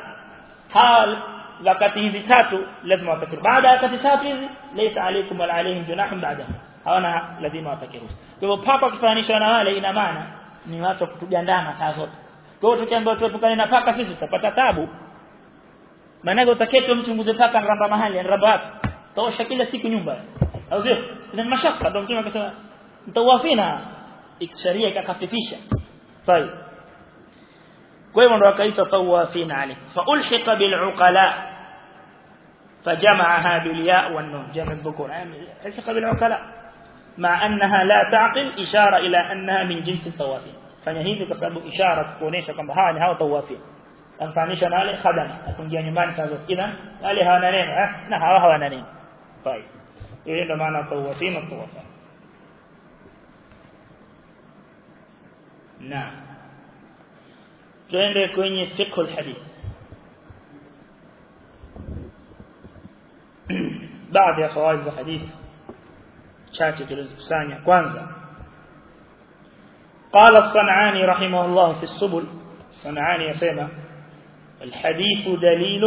hal wakati hizi tatu lazima watakiri baada ya wakati tatu hizi laysa alaykum wala alayhim junahun ba'da hawana lazima watakiruhusu kwa hivyo paka ukifananishwa na wale ina maana ni watu kutugandana saa zote kwa hiyo tukiambiwa tuepukane na paka sisi tutapata tabu maana utaketi mchunguze paka ramba mahali ramba wapi taosha kila siku nyumba au sio ina mashaka ndio mtume akasema mtawafina ikisharia ikakafifisha طيب kwa hivyo ndo akaitwa tawafina alayhi fa ulhiqa bil uqala فجمعها بالياء والنون جمع الذكور الحق بالعقلاء مع أنها لا تعقل إشارة إلى أنها من جنس الطوافين فنيه هذا كسب إشارة كونيش كم ها نها الطوافين أن فانيش أنا له خدم. أكون جاني ما نتازف إذا عليها نرين ها؟ نها وها نرين طيب. إيه لما أنا الطوافين الطوافين نعم. تريد كوني فقه الحديث. بعض يا خوارج الحديث. Chache tulizokusanya kwanza قال الصنعاني رحمه الله في السبل الصنعاني يسمى الحديث دليل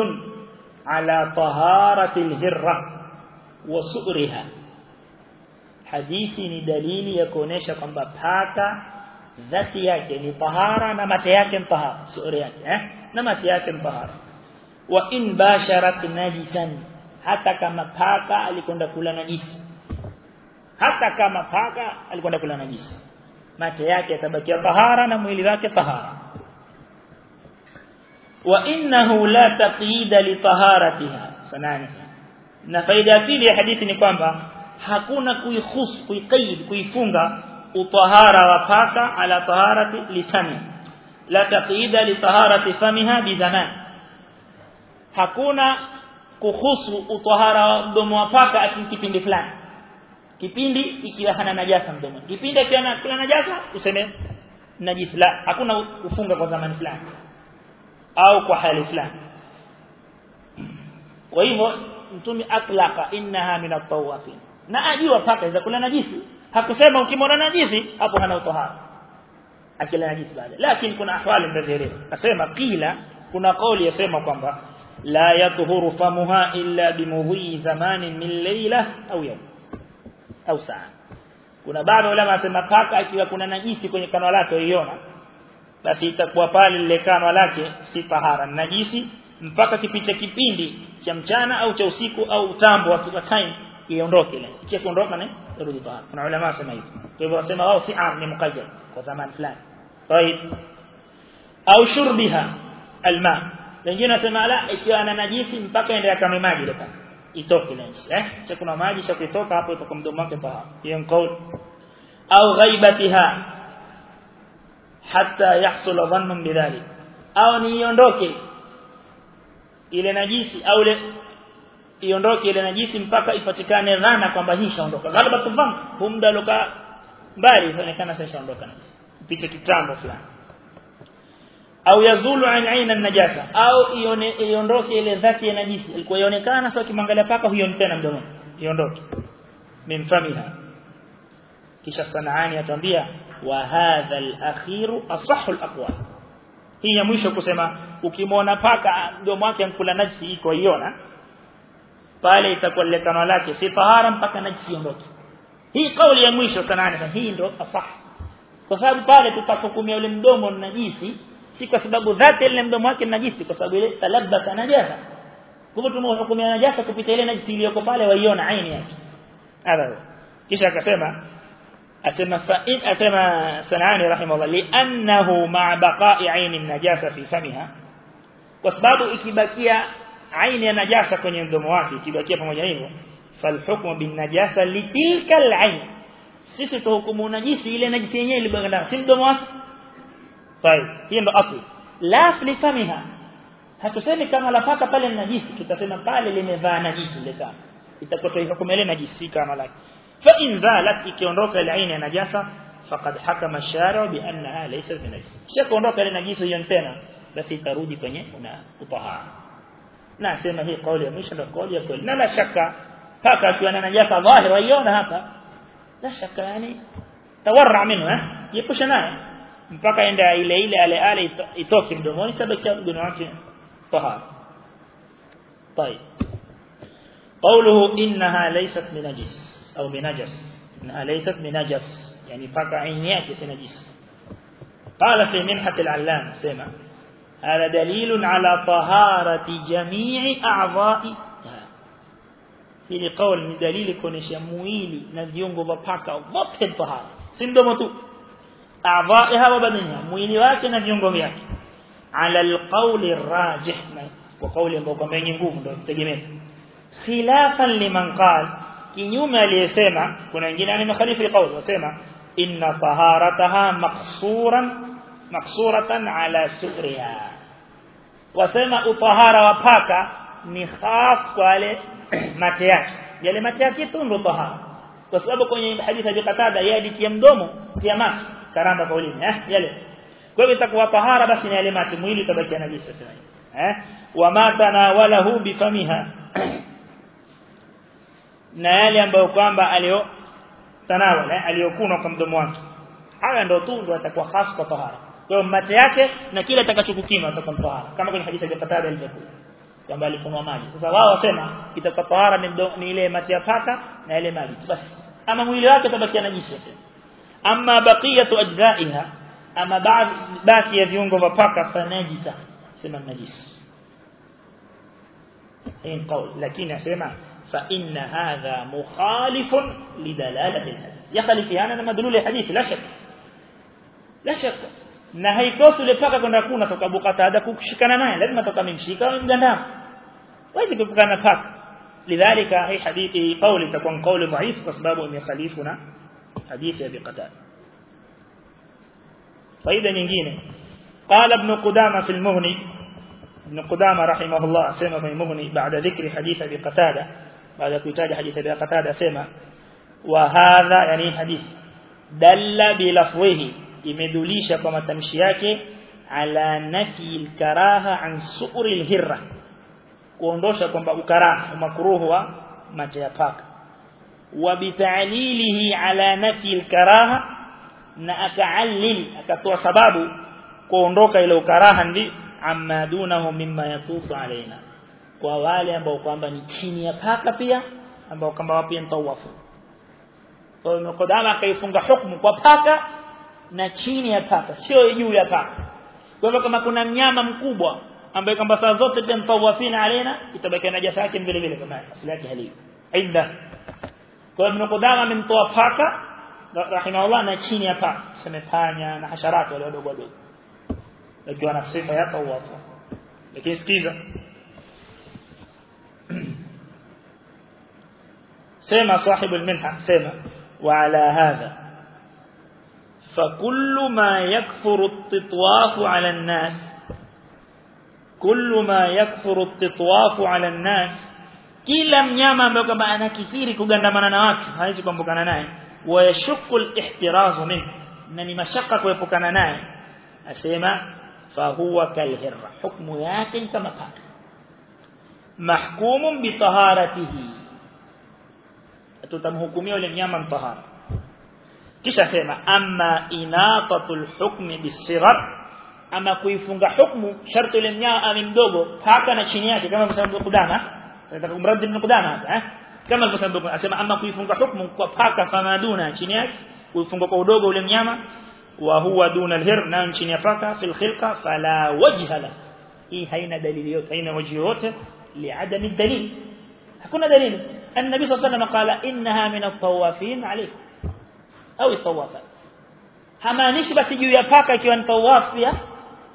على طهارة الهرة وسؤرها حديثي دليل يكونيش kwamba paka dhati yake ni tahara na mate yake ni tahara suuri yake eh na mate yake ni tahara wa in basharat najisan hata kama paka alikwenda kula najisi hata kama paka alikwenda kula najisi mate yake yatabakia tahara na mwili wake tahara wa innahu la taqyida li taharatiha sanani na faida pili ya hadithi ni kwamba hakuna kuihus kuiqaid kuifunga utahara wa paka ala taharati lisani la taqyida li taharati famiha bi zaman hakuna kuhusu utahara wa mdomo wa paka akikipindi fulani kipindi ikiwa hana najasa mdomo kipindi ikiwa na najasa useme najisi la hakuna kufunga kwa zamani fulani au kwa hali fulani kwa hivyo mtume atlaka innaha min at-tawafin na ajua paka iza kula najisi hakusema ukimwona najisi hapo hana utahara akila najisi baada lakini kuna ahwali mbele nasema kila kuna kauli yasema kwamba la yathuru famuha illa bimudhi zamanin min layla au yawm au saa kuna baadhi ulama wasema paka akiwa kuna najisi kwenye kanwa lake uiona basi itakuwa pale lile kanwa lake si tahara najisi mpaka kipicha kipindi cha mchana au cha usiku au utambo wa time iondoke ile ikiwa kuondoka ni rudi tahara kuna ulama wasema hivyo kwa hivyo wasema wao si am ni muqayyad kwa zaman fulani طيب au shurbiha alma wengine wasema la ikiwa ana najisi mpaka ende akame maji ile paka itoke ile eh cha kuna maji cha kutoka hapo itoka mdomo wake pa hiyo ni au ghaibatiha hatta yahsul dhannun bidhalik au niondoke ile najisi au ile iondoke ile najisi mpaka ipatikane dhana kwamba hii shaondoka ghalaba tufam humda loka mbali inaonekana sasa shaondoka najisi kitambo fulani au yazulu an aina najasa au iondoke ile dhati ya najisi ilikuwa ionekana sasa kimwangalia paka huyo tena mdomoni iondoke mimfamiha kisha sanaani atambia wa hadha al-akhiru asahhu al-aqwal hii ya mwisho kusema ukimwona paka mdomo wake mkula najisi iko iona pale itakuwa lile kanwa lake si tahara mpaka najisi iondoke hii kauli ya mwisho sanaani hii ndo asah kwa sababu pale tutakukumia ule mdomo najisi si kwa sababu dhati ile mdomo wake najisi kwa sababu ile talabata najasa kwa hivyo tumhukumia najasa kupitia ile najisi iliyoko pale waiona aini yake hadha kisha akasema asema fa'in asema sanani rahimahullah li'annahu ma'a baqa'i 'aini an-najasa fi famiha kwa sababu ikibakia aini ya najasa kwenye mdomo wake ikibakia pamoja hivyo falhukmu bin najasa litilka al-'ain sisi tuhukumu najisi ile najisi yenyewe ilibaganda si mdomo wake طيب hiyo ndo asli la fi famiha hatusemi kama lapaka pale ni najisi tutasema pale limevaa najisi itakuwa tuhukumu ile najisi kama lake فإن زالت ikiondoka ile aina ya najasa faqad hakama ash-shari' bi annaha laysat min najis shakondoka ile najisi hiyo tena basi itarudi kwenye una utahara na sema hii kauli ya mwisho ndio kauli ya kweli na la shaka paka akiwa na najasa dhahir waiona hapa la shaka yani tawarra minhu eh yepusha naye mpaka enda ile ile ale ale itoke mdomoni sabaki mdomo wake tahara طيب قوله إنها ليست من نجس أو بنجس إنها ليست بنجس يعني فقع عينيك سنجس قال في منحة العلام سمع هذا دليل على طهارة جميع أعضاء hili kauli ni dalili kuonesha mwili na viungo vya paka wote tahara si mdomo tu أعضائها وبدنها مويني مويلوات نفيونغو على القول الراجح وقول يمبوكم ينجوم تجميل خلافا لمن قال كي يوم يلي سيما كنا نجينا عن المخالف القول وسيما إن طهارتها مقصورا مقصورة على سؤرها. وسيما أطهار وبهاك نخاص قال ماتياك يلي ماتياك تنر طهار وسيما كن يحديث بقتابة يلي تيمدوم تيمات karamba ulimi eh? Yale. Kwa hivyo itakuwa tahara basi ni yale mate mwili tabaki najisi sasa eh? Wa mata na wala hu bifamiha na yale ambayo kwamba alio tanawala aliyokuna kwa mdomo wake. Haya ndio tu ndio atakuwa khas kwa tahara. Kwa mate yake na kile atakachokukima atakuwa tahara. Kama kwenye hadithi ya Qatada ilivyokuwa kwamba alikunywa maji. Sasa wao wasema itakuwa tahara ni, ile mate ya paka na ile maji. Basi. Ama mwili wake tabaki najisi اما بقيه اجزائها اما بعد باقي الفيونغو باكا فناجسة سمى نجس اين قول لكن اسمع فان هذا مخالف لدلاله الحديث يخالف هنا مدلول الحديث لا شك لا شك نهي توصل لباكا كنا كنا تكبك هذا كشكنا معي لازم تكمل مشيكا ومغندا وايش تكبك أنا باك لذلك اي حديث قول تكون قول ضعيف بسبب ان يخالفنا حديث أبي قتادة. طيب فإذا نجينا قال ابن قدامة في المغني ابن قدامة رحمه الله سمع في المغني بعد ذكر حديث أبي قتادة بعد كتاب حديث أبي قتادة سمع وهذا يعني حديث دل بلفظه يمدليش كما تمشيك على نفي الكراهة عن سؤر الهرة. kuondosha kwamba ukaraha ومكروه wa macho bitalilihi ala nafi al-karaha na akaallil akatoa sababu kuondoka ile ukaraha ndi amma dunahu mimma yatufu alaina kwa wale ambao kwamba ni chini ya paka pia ambao kwamba wapi mtawafu kwa hiyo Qudama akaifunga hukumu kwa paka na chini ya paka sio juu ya paka kwa hivyo kama kuna mnyama mkubwa ambaye kwamba saa zote pia mtawafina alaina itabaki najasa yake vile vile kama asili yake halio aidha kwa hiyo Qudama amemtoa paka rahimahullah na chini paka semepanya na hasharati wale wadogo wadogo lakini wana sifa ya tawafu lakini sikiza سمع صاحب المنحة سمع وعلى هذا فكل ما يكثر التطواف على الناس كل ما يكثر التطواف على الناس kila mnyama ambaye kwamba anakithiri kugandamana na watu hawezi kuambukana naye wayashukku al-ihtiraz min na ni mashaka kuepukana naye asema fa huwa kalhirra hukmu yake kama paka mahkumun bi taharatihi tutamhukumia yule mnyama mtahara kisha sema amma inatatul hukmi bisirar ama kuifunga hukmu sharti yule mnyama mdogo paka na chini yake kama msamabu kudama مرد من قدامة كما تسبب أسمى أما كيفنك حكم فاكا فما دون شنيك كيفنك قدوغ ولم وهو دون الهر نان شنيا فاكا في الخلقه فلا وجه له اي هين دليل يوت هين وجهوت لعدم الدليل هكونا دليل النبي صلى الله عليه وسلم قال إنها من الطوافين عليه أو الطوافين هما نشبة جو يفاكا طواف طوافيا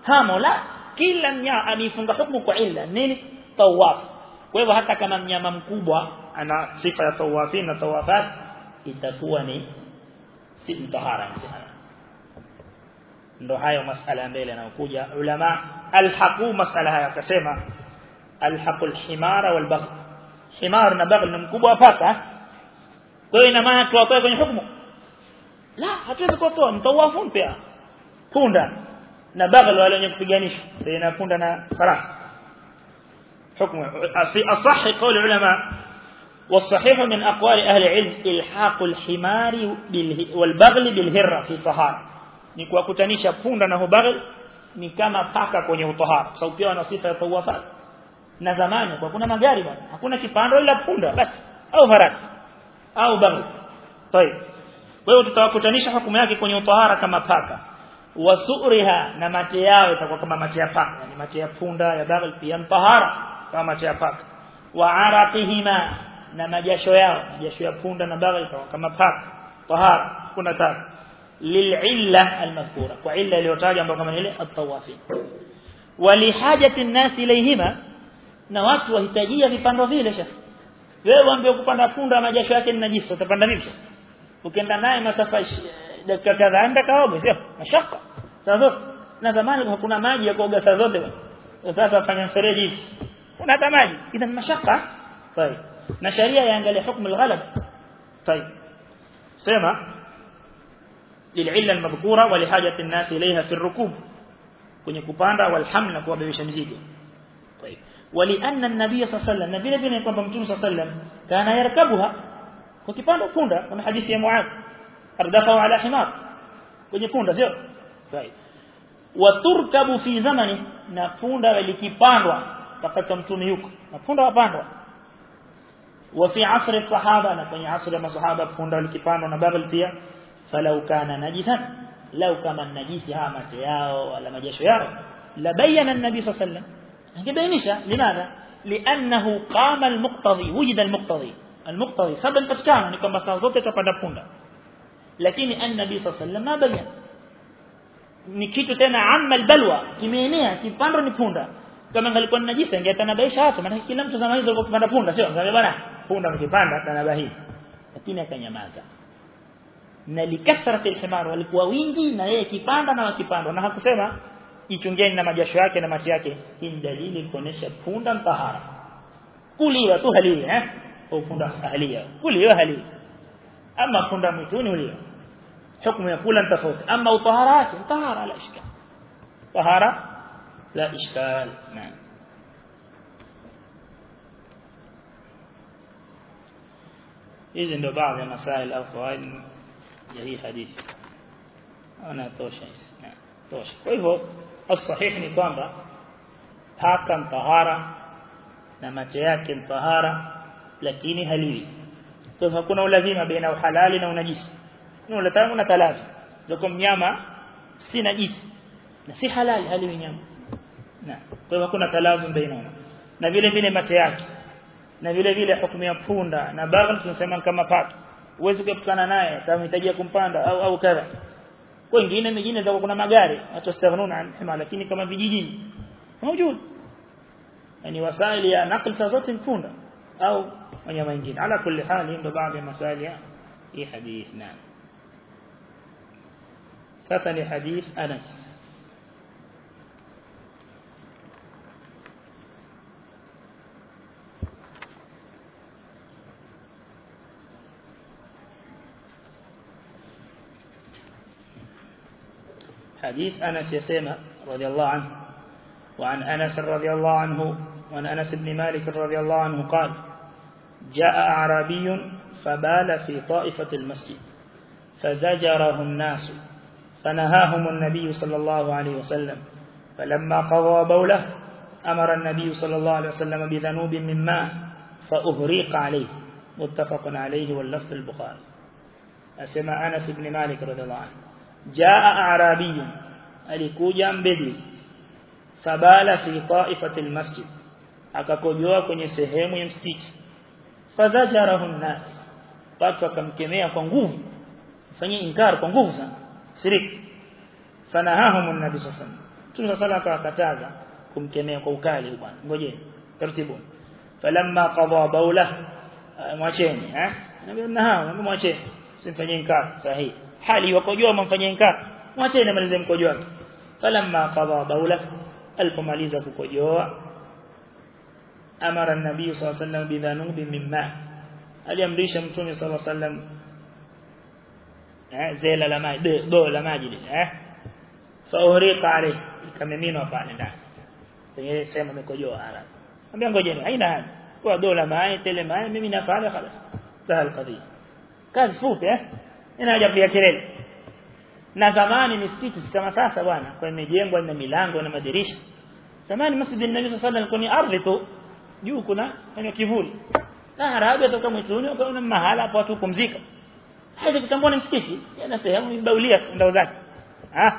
هامو لا كيلا نعم يفنك حكم كعلا نين طواف kwa hivyo hata kama mnyama mkubwa ana sifa ya tawafin na tawafat itakuwa ni si mtahara ndo hayo masala mbele yanayokuja ulama alhaqu masala haya akasema alhaqu alhimara walbagh himar na baghl ni mkubwa paka kwa hiyo ina maana tuwatoe kwenye hukumu la hatuwezi kutoa mtawafun pia punda na baghl wale wenye kupiganisha baina punda na farasi حكم في أصح قول العلماء والصحيح من أقوال أهل العلم إلحاق الحمار والبغل بالهرة في طهار نكوى كتنيشة فوندنا هو بغل نكما فاكا كوني هو طهار سوطيوا نصيطة طوافات نزمانه وكونا مغاربا هكونا كفان رولا فوند بس أو فرس أو بغل طيب wewe utakutanisha hukumu yake kwenye utahara kama paka. Wasuriha na mate yao itakuwa kama mate ya paka. Yani mate ya punda ya kama ya paka wa araqihima na majasho yao majasho ya punda na itakuwa kama paka tahara kuna tatu lil'illa almadhkura kwa illa iliyotajwa ambayo kama ile at-tawafin walihajati an-nas ilayhima na watu wahitajia vipando vile shekhi wewe waambie kupanda punda majasho yake ni najisi utapanda vipi ukienda naye masafa dakika kadhaa enda kaoge sio mashaka sasa na zamani hakuna maji ya kuoga saa zote sasa fanya mfereji هنا هذا إذا مشقة. طيب. مشاريع يعني لحكم الغلب. طيب. سيما للعلة المذكورة ولحاجة الناس إليها في الركوب. كوني كوباندا والحمل كوا بيشمزيجي طيب. ولأن النبي صلى الله عليه وسلم النبي الذي يقوم صلى الله عليه وسلم كان يركبها. كوكيباندا كوندا من حديث معاذ. أردفه على حمار. كوني كوندا زيو طيب. وتركب في زمنه. نفوندا ولكيباندا wakati mtume yuko na punda wapandwa asri sahaba na kwenye asri ya masahaba punda likipandwa na babal pia falau kana najisan lau kama najisi haya mate yao wala majasho yao la bayana an-nabi sallallahu alayhi wasallam angebainisha limadha li'annahu qama al-muqtadi wujida al-muqtadi al-muqtadi sababu patikana ni kwamba saa zote tutapanda punda lakini an-nabi sallallahu alayhi wasallam ma bayana ni kitu tena amma albalwa kimeenea kipando ni punda kama ngalikuwa najisi angetanabaisha hata maana kila mtu zama hizo kupanda punda sio ngambia bwana punda mkipanda tanabahi lakini akanyamaza na likathrati alhimar walikuwa wingi na yeye kipanda na wakipanda na hakusema ichungeni na majasho yake na mati yake hii dalili kuonesha punda mtahara kuliwa tu halili eh punda halia kuliwa halili ama punda mwituni uliwa حكم يقول تفوت أما وطهارات طهارة لا إشكال طهارة لا إشكال. نعم. إذن بعض مسائل القوائد يهي حديث. أنا توشا نعم. توشا كيف هو الصحيح نقوم با. حقا طهارة. لما جياك طهارة. لكن هلوي كيف هكونا لذيما بين حلال أو نجيس. نولا تامنا ثلاثة. زكم نياما سي نجيس. نسي حلال هلوي نياما. Na kwa hivyo kuna talazum baina na vile vile mate yake na vile vile hukumu ya punda na baghl tunasema kama paka uweze kuepukana naye kama unahitaji kumpanda au au kadha wengine mengine zako kuna magari atastaghnuna an hima lakini kama vijijini موجود yani wasaili ya nakl zote punda au wanyama wengine ala kulli hali ndo baadhi ya masaili ya hii hadith naam sasa ni hadith Anas حديث أنس يسمى رضي الله عنه وعن أنس رضي الله عنه وعن أنس بن مالك رضي الله عنه قال جاء أعرابي فبال في طائفة المسجد فزجره الناس فنهاهم النبي صلى الله عليه وسلم فلما قضى بوله أمر النبي صلى الله عليه وسلم بذنوب من ماء فأهريق عليه متفق عليه واللفظ البخاري. أسمى أنس بن مالك رضي الله عنه. جاء أعرابي alikuja mbedi fabala fi ta'ifati almasjid akakojoa kwenye sehemu ya msikiti fazajarahu an-nas watu wakamkemea kwa nguvu fanyia inkar kwa nguvu sana siriki fanahahum an-nabi sallallahu alayhi wasallam tume sala akakataza kumkemea kwa ukali bwana ngojeni taratibu falamma qada bawla mwacheni eh nabii nahao mwacheni simfanyie inkar sahihi hali wakojoa mfanyie inkar mwacheni amalize mkojoa falamma qada bawla alipomaliza kukojoa amara an-nabii sallallahu alayhi wasallam bidhanubi mimma aliamrisha mtume sallallahu alayhi wasallam eh zela la maji do la maji eh fa uhriqa alayhi ikamimina pale ndani kwenye sema mekojoa haraka ambia ngojeni haina haja kwa do la maji tele maji mimi na pale خلاص sahal qadhi kazi fupi eh ina haja pia kelele. Na zamani misikiti si kama sasa bwana kwa imejengwa na milango na madirisha. Zamani masjid an-nabii sallallahu alayhi wasallam ni ardhi tu. Juu kuna kuna kivuli. Na harabu atoka mwituni ukaona mahala hapo watu kumzika hawezi kutambua ni msikiti yana sehemu ibaulia ndao zake. Ah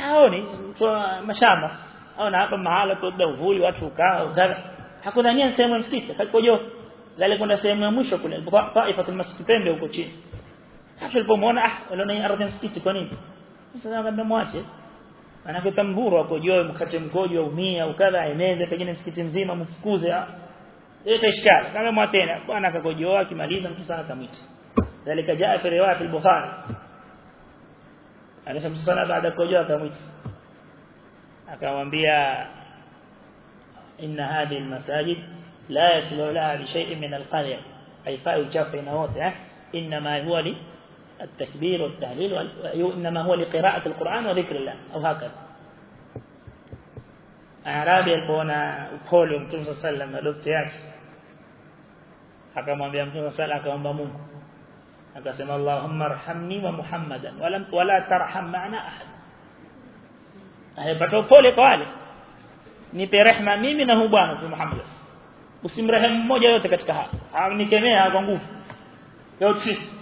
haoni kwa mashamba. Au na hapa mahala kwa uvuli watu ukaa hakuna hakudhania sehemu ya msikiti hakojo lale kwenda sehemu ya mwisho kule taifatul masjid pembe huko chini sasa tulipomwona ah waliona hii ardhi ya msikiti kwa nini sasa akamwambia mwache manake tamburu akojoe mkate mkojo umia ukadha eneze pengine msikiti mzima mfukuze ile tashkala kama mwatena bwana akakojoa akimaliza mtu sana akamwita dalika jaa fi riwayat al-bukhari anasema sana baada kukojoa akamwita akamwambia inna hadhihi al-masajid la yaslu laha bi shay'in min al-qarya haifai uchafu ina wote eh inma huwa li التكبير والتهليل وإنما هو لقراءة القرآن وذكر الله أو هكذا. أعرابي يقولون قولوا أمتون صلى الله عليه وسلم لبتياك حكما بي أمتون صلى الله عليه وسلم أقسم اللهم ارحمني ومحمدا ولا ترحم معنا أحد. أهي بطو قولي قولي نتي رحمة ميمي نهبان في محمد. وسم وسمرهم موجة يوتك تكها أعني كمية أقنقوف يوتك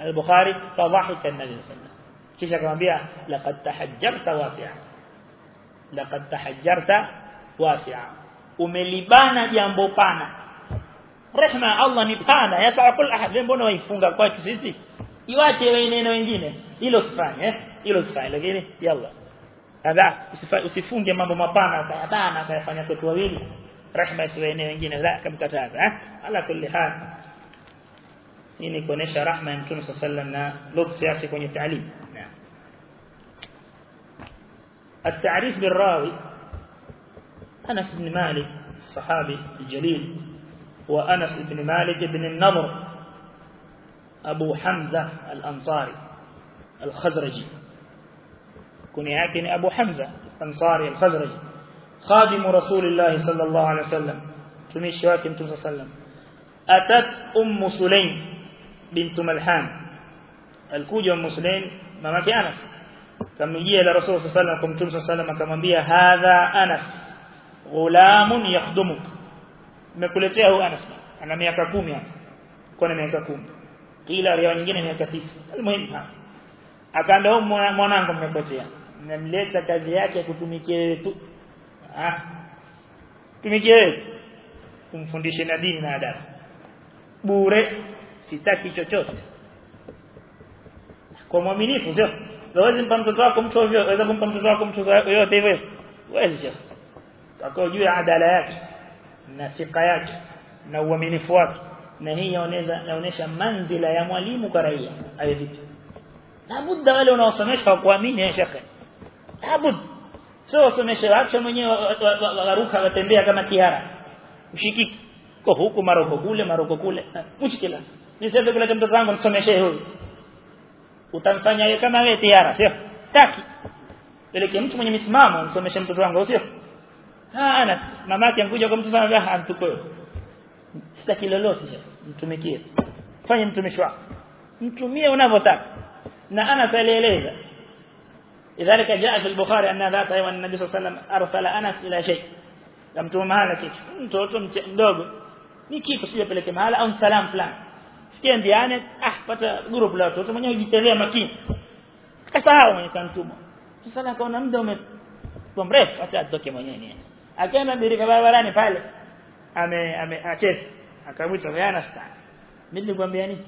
sisi al-Bukhari fadhahika an-nabi sallallahu alayhi wasallam kisha akamwambia laqad tahajjarta wasi'a laqad tahajjarta wasi'a umelibana jambo pana rehma Allah ni pana yasa kul ahad mbona waifunga kwetu sisi iwache wengine wengine hilo sifanye eh hilo sifanye lakini yalla kadha usifunge mambo mapana kayabana kayafanya kwetu wawili rehma isiwe wengine la kamkataza eh ala kulli hal hii ni kuonesha rahma ya Mtume sallallahu na lutfu yake kwenye taalim التعريف بالراوي أنس بن مالك الصحابي الجليل وأنس بن مالك بن النضر أبو حمزة الأنصاري الخزرجي كنياكن أبو حمزة الأنصاري الخزرجي خادم رسول الله صلى الله عليه وسلم تمشي صلى الله عليه وسلم أتت أم سليم ملحان الكوجة أم سليم مامك أنس kamjia la rasul sallallahu alaihi wasallam sallallahu akamwambia hadha Anas ghulamun yakhdumuk nimekuletea huyu Anas ana miaka 10 hapa kwa na miaka 10 kila riwaya nyingine miaka 9 almuhimu akaambia huyu mwanangu mmekuletea nimemleta kazi yake ya kutumikia wewe tu ah tumikie wewe kumfundishe na dini na adabu bure sitaki chochote kwa mwaminifu sio Wawezi mpa mtoto wako mtu hivyo, waweza kumpa mtoto wako mtu yote hivyo. Wawezi sio. Takao juu ya adala yake na thika yake na uaminifu wake. Na hii yaoneza inaonesha manzila ya mwalimu kwa raia. Awe vipi? Labda wale unaosomesha kuamini ya shekhe. Labda sio wasomeshe watu mwenyewe waruka watembea kama kiara. Ushikiki. Kwa huku maroko kule maroko kule. Mushkila. Niseme kule mtoto wangu nisomeshe huyu utamfanya yeye kama wewe tiara sio taki peleke mtu mwenye misimamo msomeshe mtoto wangu sio ah ana mamake ankuja kwa mtu sana ah mtukwe sitaki lolote mtumikie fanye mtumishi wako mtumie unavyotaka na ana alieleza idhalika jaa fi al-bukhari anna dhata yawm an-nabi sallallahu alayhi wasallam arsala anas ila shay kamtuma mahala kitu mtoto mdogo ni kitu sio peleke mahala au salam fulani sikia ndiane ah pata group la watoto mwenyewe ujitelea makini akasahau mwenye kantuma sasa akaona muda ume mrefu hata atoke mwenyewe ni akaenda birika barabarani pale ame ame acheza akamwita yana sana mimi nilikwambia nini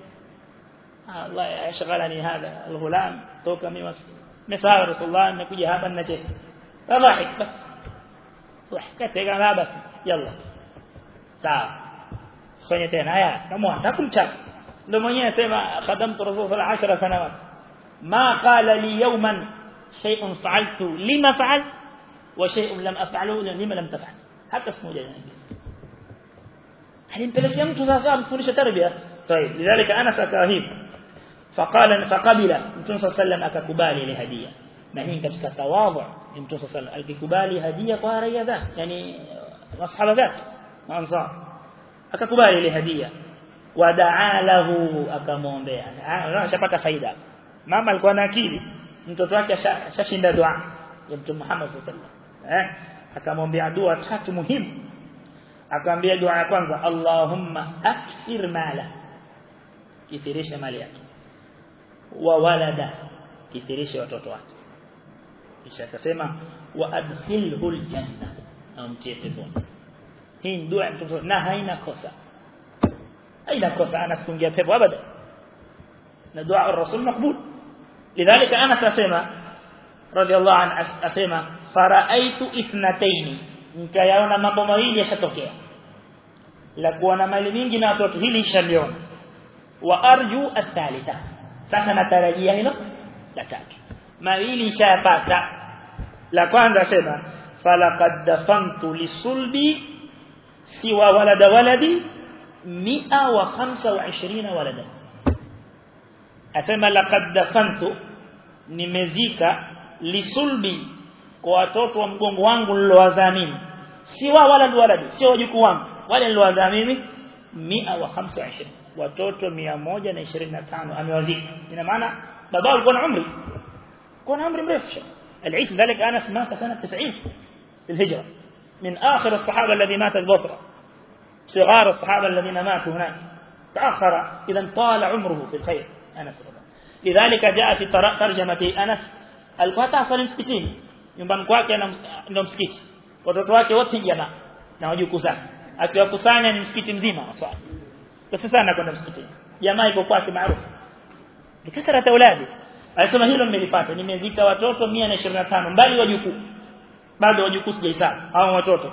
Allah yashghalani hadha alghulam toka mimi mesahau rasulullah nimekuja hapa ninacheza fadhahik bas قال بس يلا sawa fanye tena haya kama hatakumchapa ndio mwenyewe anasema khadamtu rasul sallallahu alaihi wasallam ma qala li yawman shay'un fa'altu lima fa'al wa shay'un lam af'alu lima lam taf'al hata siku moja alimpelekea mtu sasa amfundisha tarbia طيب لذلك أنا فكاهيب فقال فقبل mtume صلى الله عليه وسلم akakubali ile hadia na hii katika tawadhu mtume صلى الله عليه alikubali hadia kwa raia zake yani masahaba zake ansar akakubali ile hadia wadaa lahu akamwombea anashapata faida mama alikuwa na akili mtoto wake ashashinda dua ya mtume Muhammad sallallahu alaihi eh akamwombea dua tatu muhimu akaambia dua ya kwanza Allahumma akthir mala kithirisha mali yake wa walada kithirisha watoto wake kisha akasema wa adkhilhu aljanna na umtie peponi hii dua mtoto na haina kosa أين كوسا أنا كن جاب فيه أبدا ندعاء الرسول مقبول. لذلك أنس أسيما رضي الله عن أسيما فرأيت إثنتين. كي يرون ما بمويل يشتوكي لكونا مالمين جناتوك هلي شاليون وأرجو الثالثة. سأنا ترجية هنا؟ لا تاك ما إلي شافاتا لكوان أسيما فلقد دفنت لصلبي سوى ولد ولدي مئة وخمسة وعشرين ولدا. أسمى لقد دفنت نمزيكا لسلبي كواتوتو ومقوم وانقل الوزامين سوى ولد ولد سوى جكوان ولد الوزامين مئة وخمسة 125 amewazika. Ina maana baba alikuwa na umri. Kwa na umri ذلك أنا في مات سنه 90 الهجره من اخر الصحابه الذي مات البصره صغار الصحابة الذين ماتوا هناك. تأخر إذا طال عمره في الخير أنس لذلك جاء في ترجمة أنس القاتع صلم سكتين يمبن قاك نم سكتش وتتواك وطن جنا نوجو كسا أكيو كسا نم يعني سكتش مزيمة صار تسسا نكون نم سكتين جماعة قاك معروف. لكثرة أولادي أسمه هيلون ملفات نم زيكا وتوتو مية نشرنا ثانم بالي وجوكو بعد وجوكو سجيسا أو وتوتو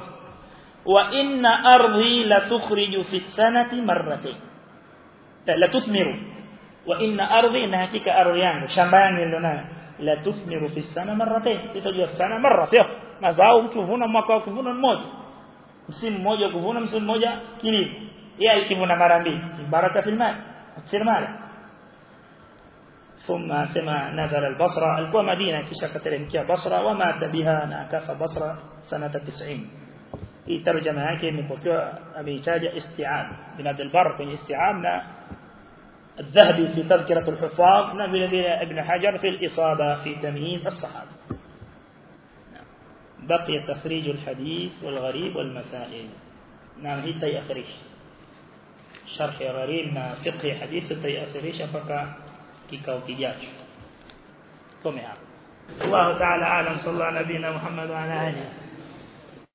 wa inna ardhi la tukhriju fi sanati marratayn la tuthmiru wa inna ardhi na hakika ardhi yangu shamba yangu nilionayo la tuthmiru fi sana marratayn sitajua sana marra sio mazao mtu huvuna mwaka wa kuvuna mmoja msimu mmoja kuvuna msimu mmoja kilimo yeye akivuna mara mbili baraka fil mal تصير مال ثم سمع نزل البصرة الكوى مدينة كشا كترمكيا بصرة ومات بها ناكف بصرة سنة تسعين hii tarjama yake imepokewa ameitaja isti'ab bin Abdul Barr kwenye isti'ab na الذهبي في تذكرة الحفاظ نبيل ابن حجر في الإصابة في تمييز الصحابة. بقي تخريج الحديث والغريب والمسائل. نعم هي تيأخريش شرح غريب فقه حديث تيأخريش فكا kikao kijacho some hapa الله تعالى أعلم. صلى الله نبينا محمد وعلى آله.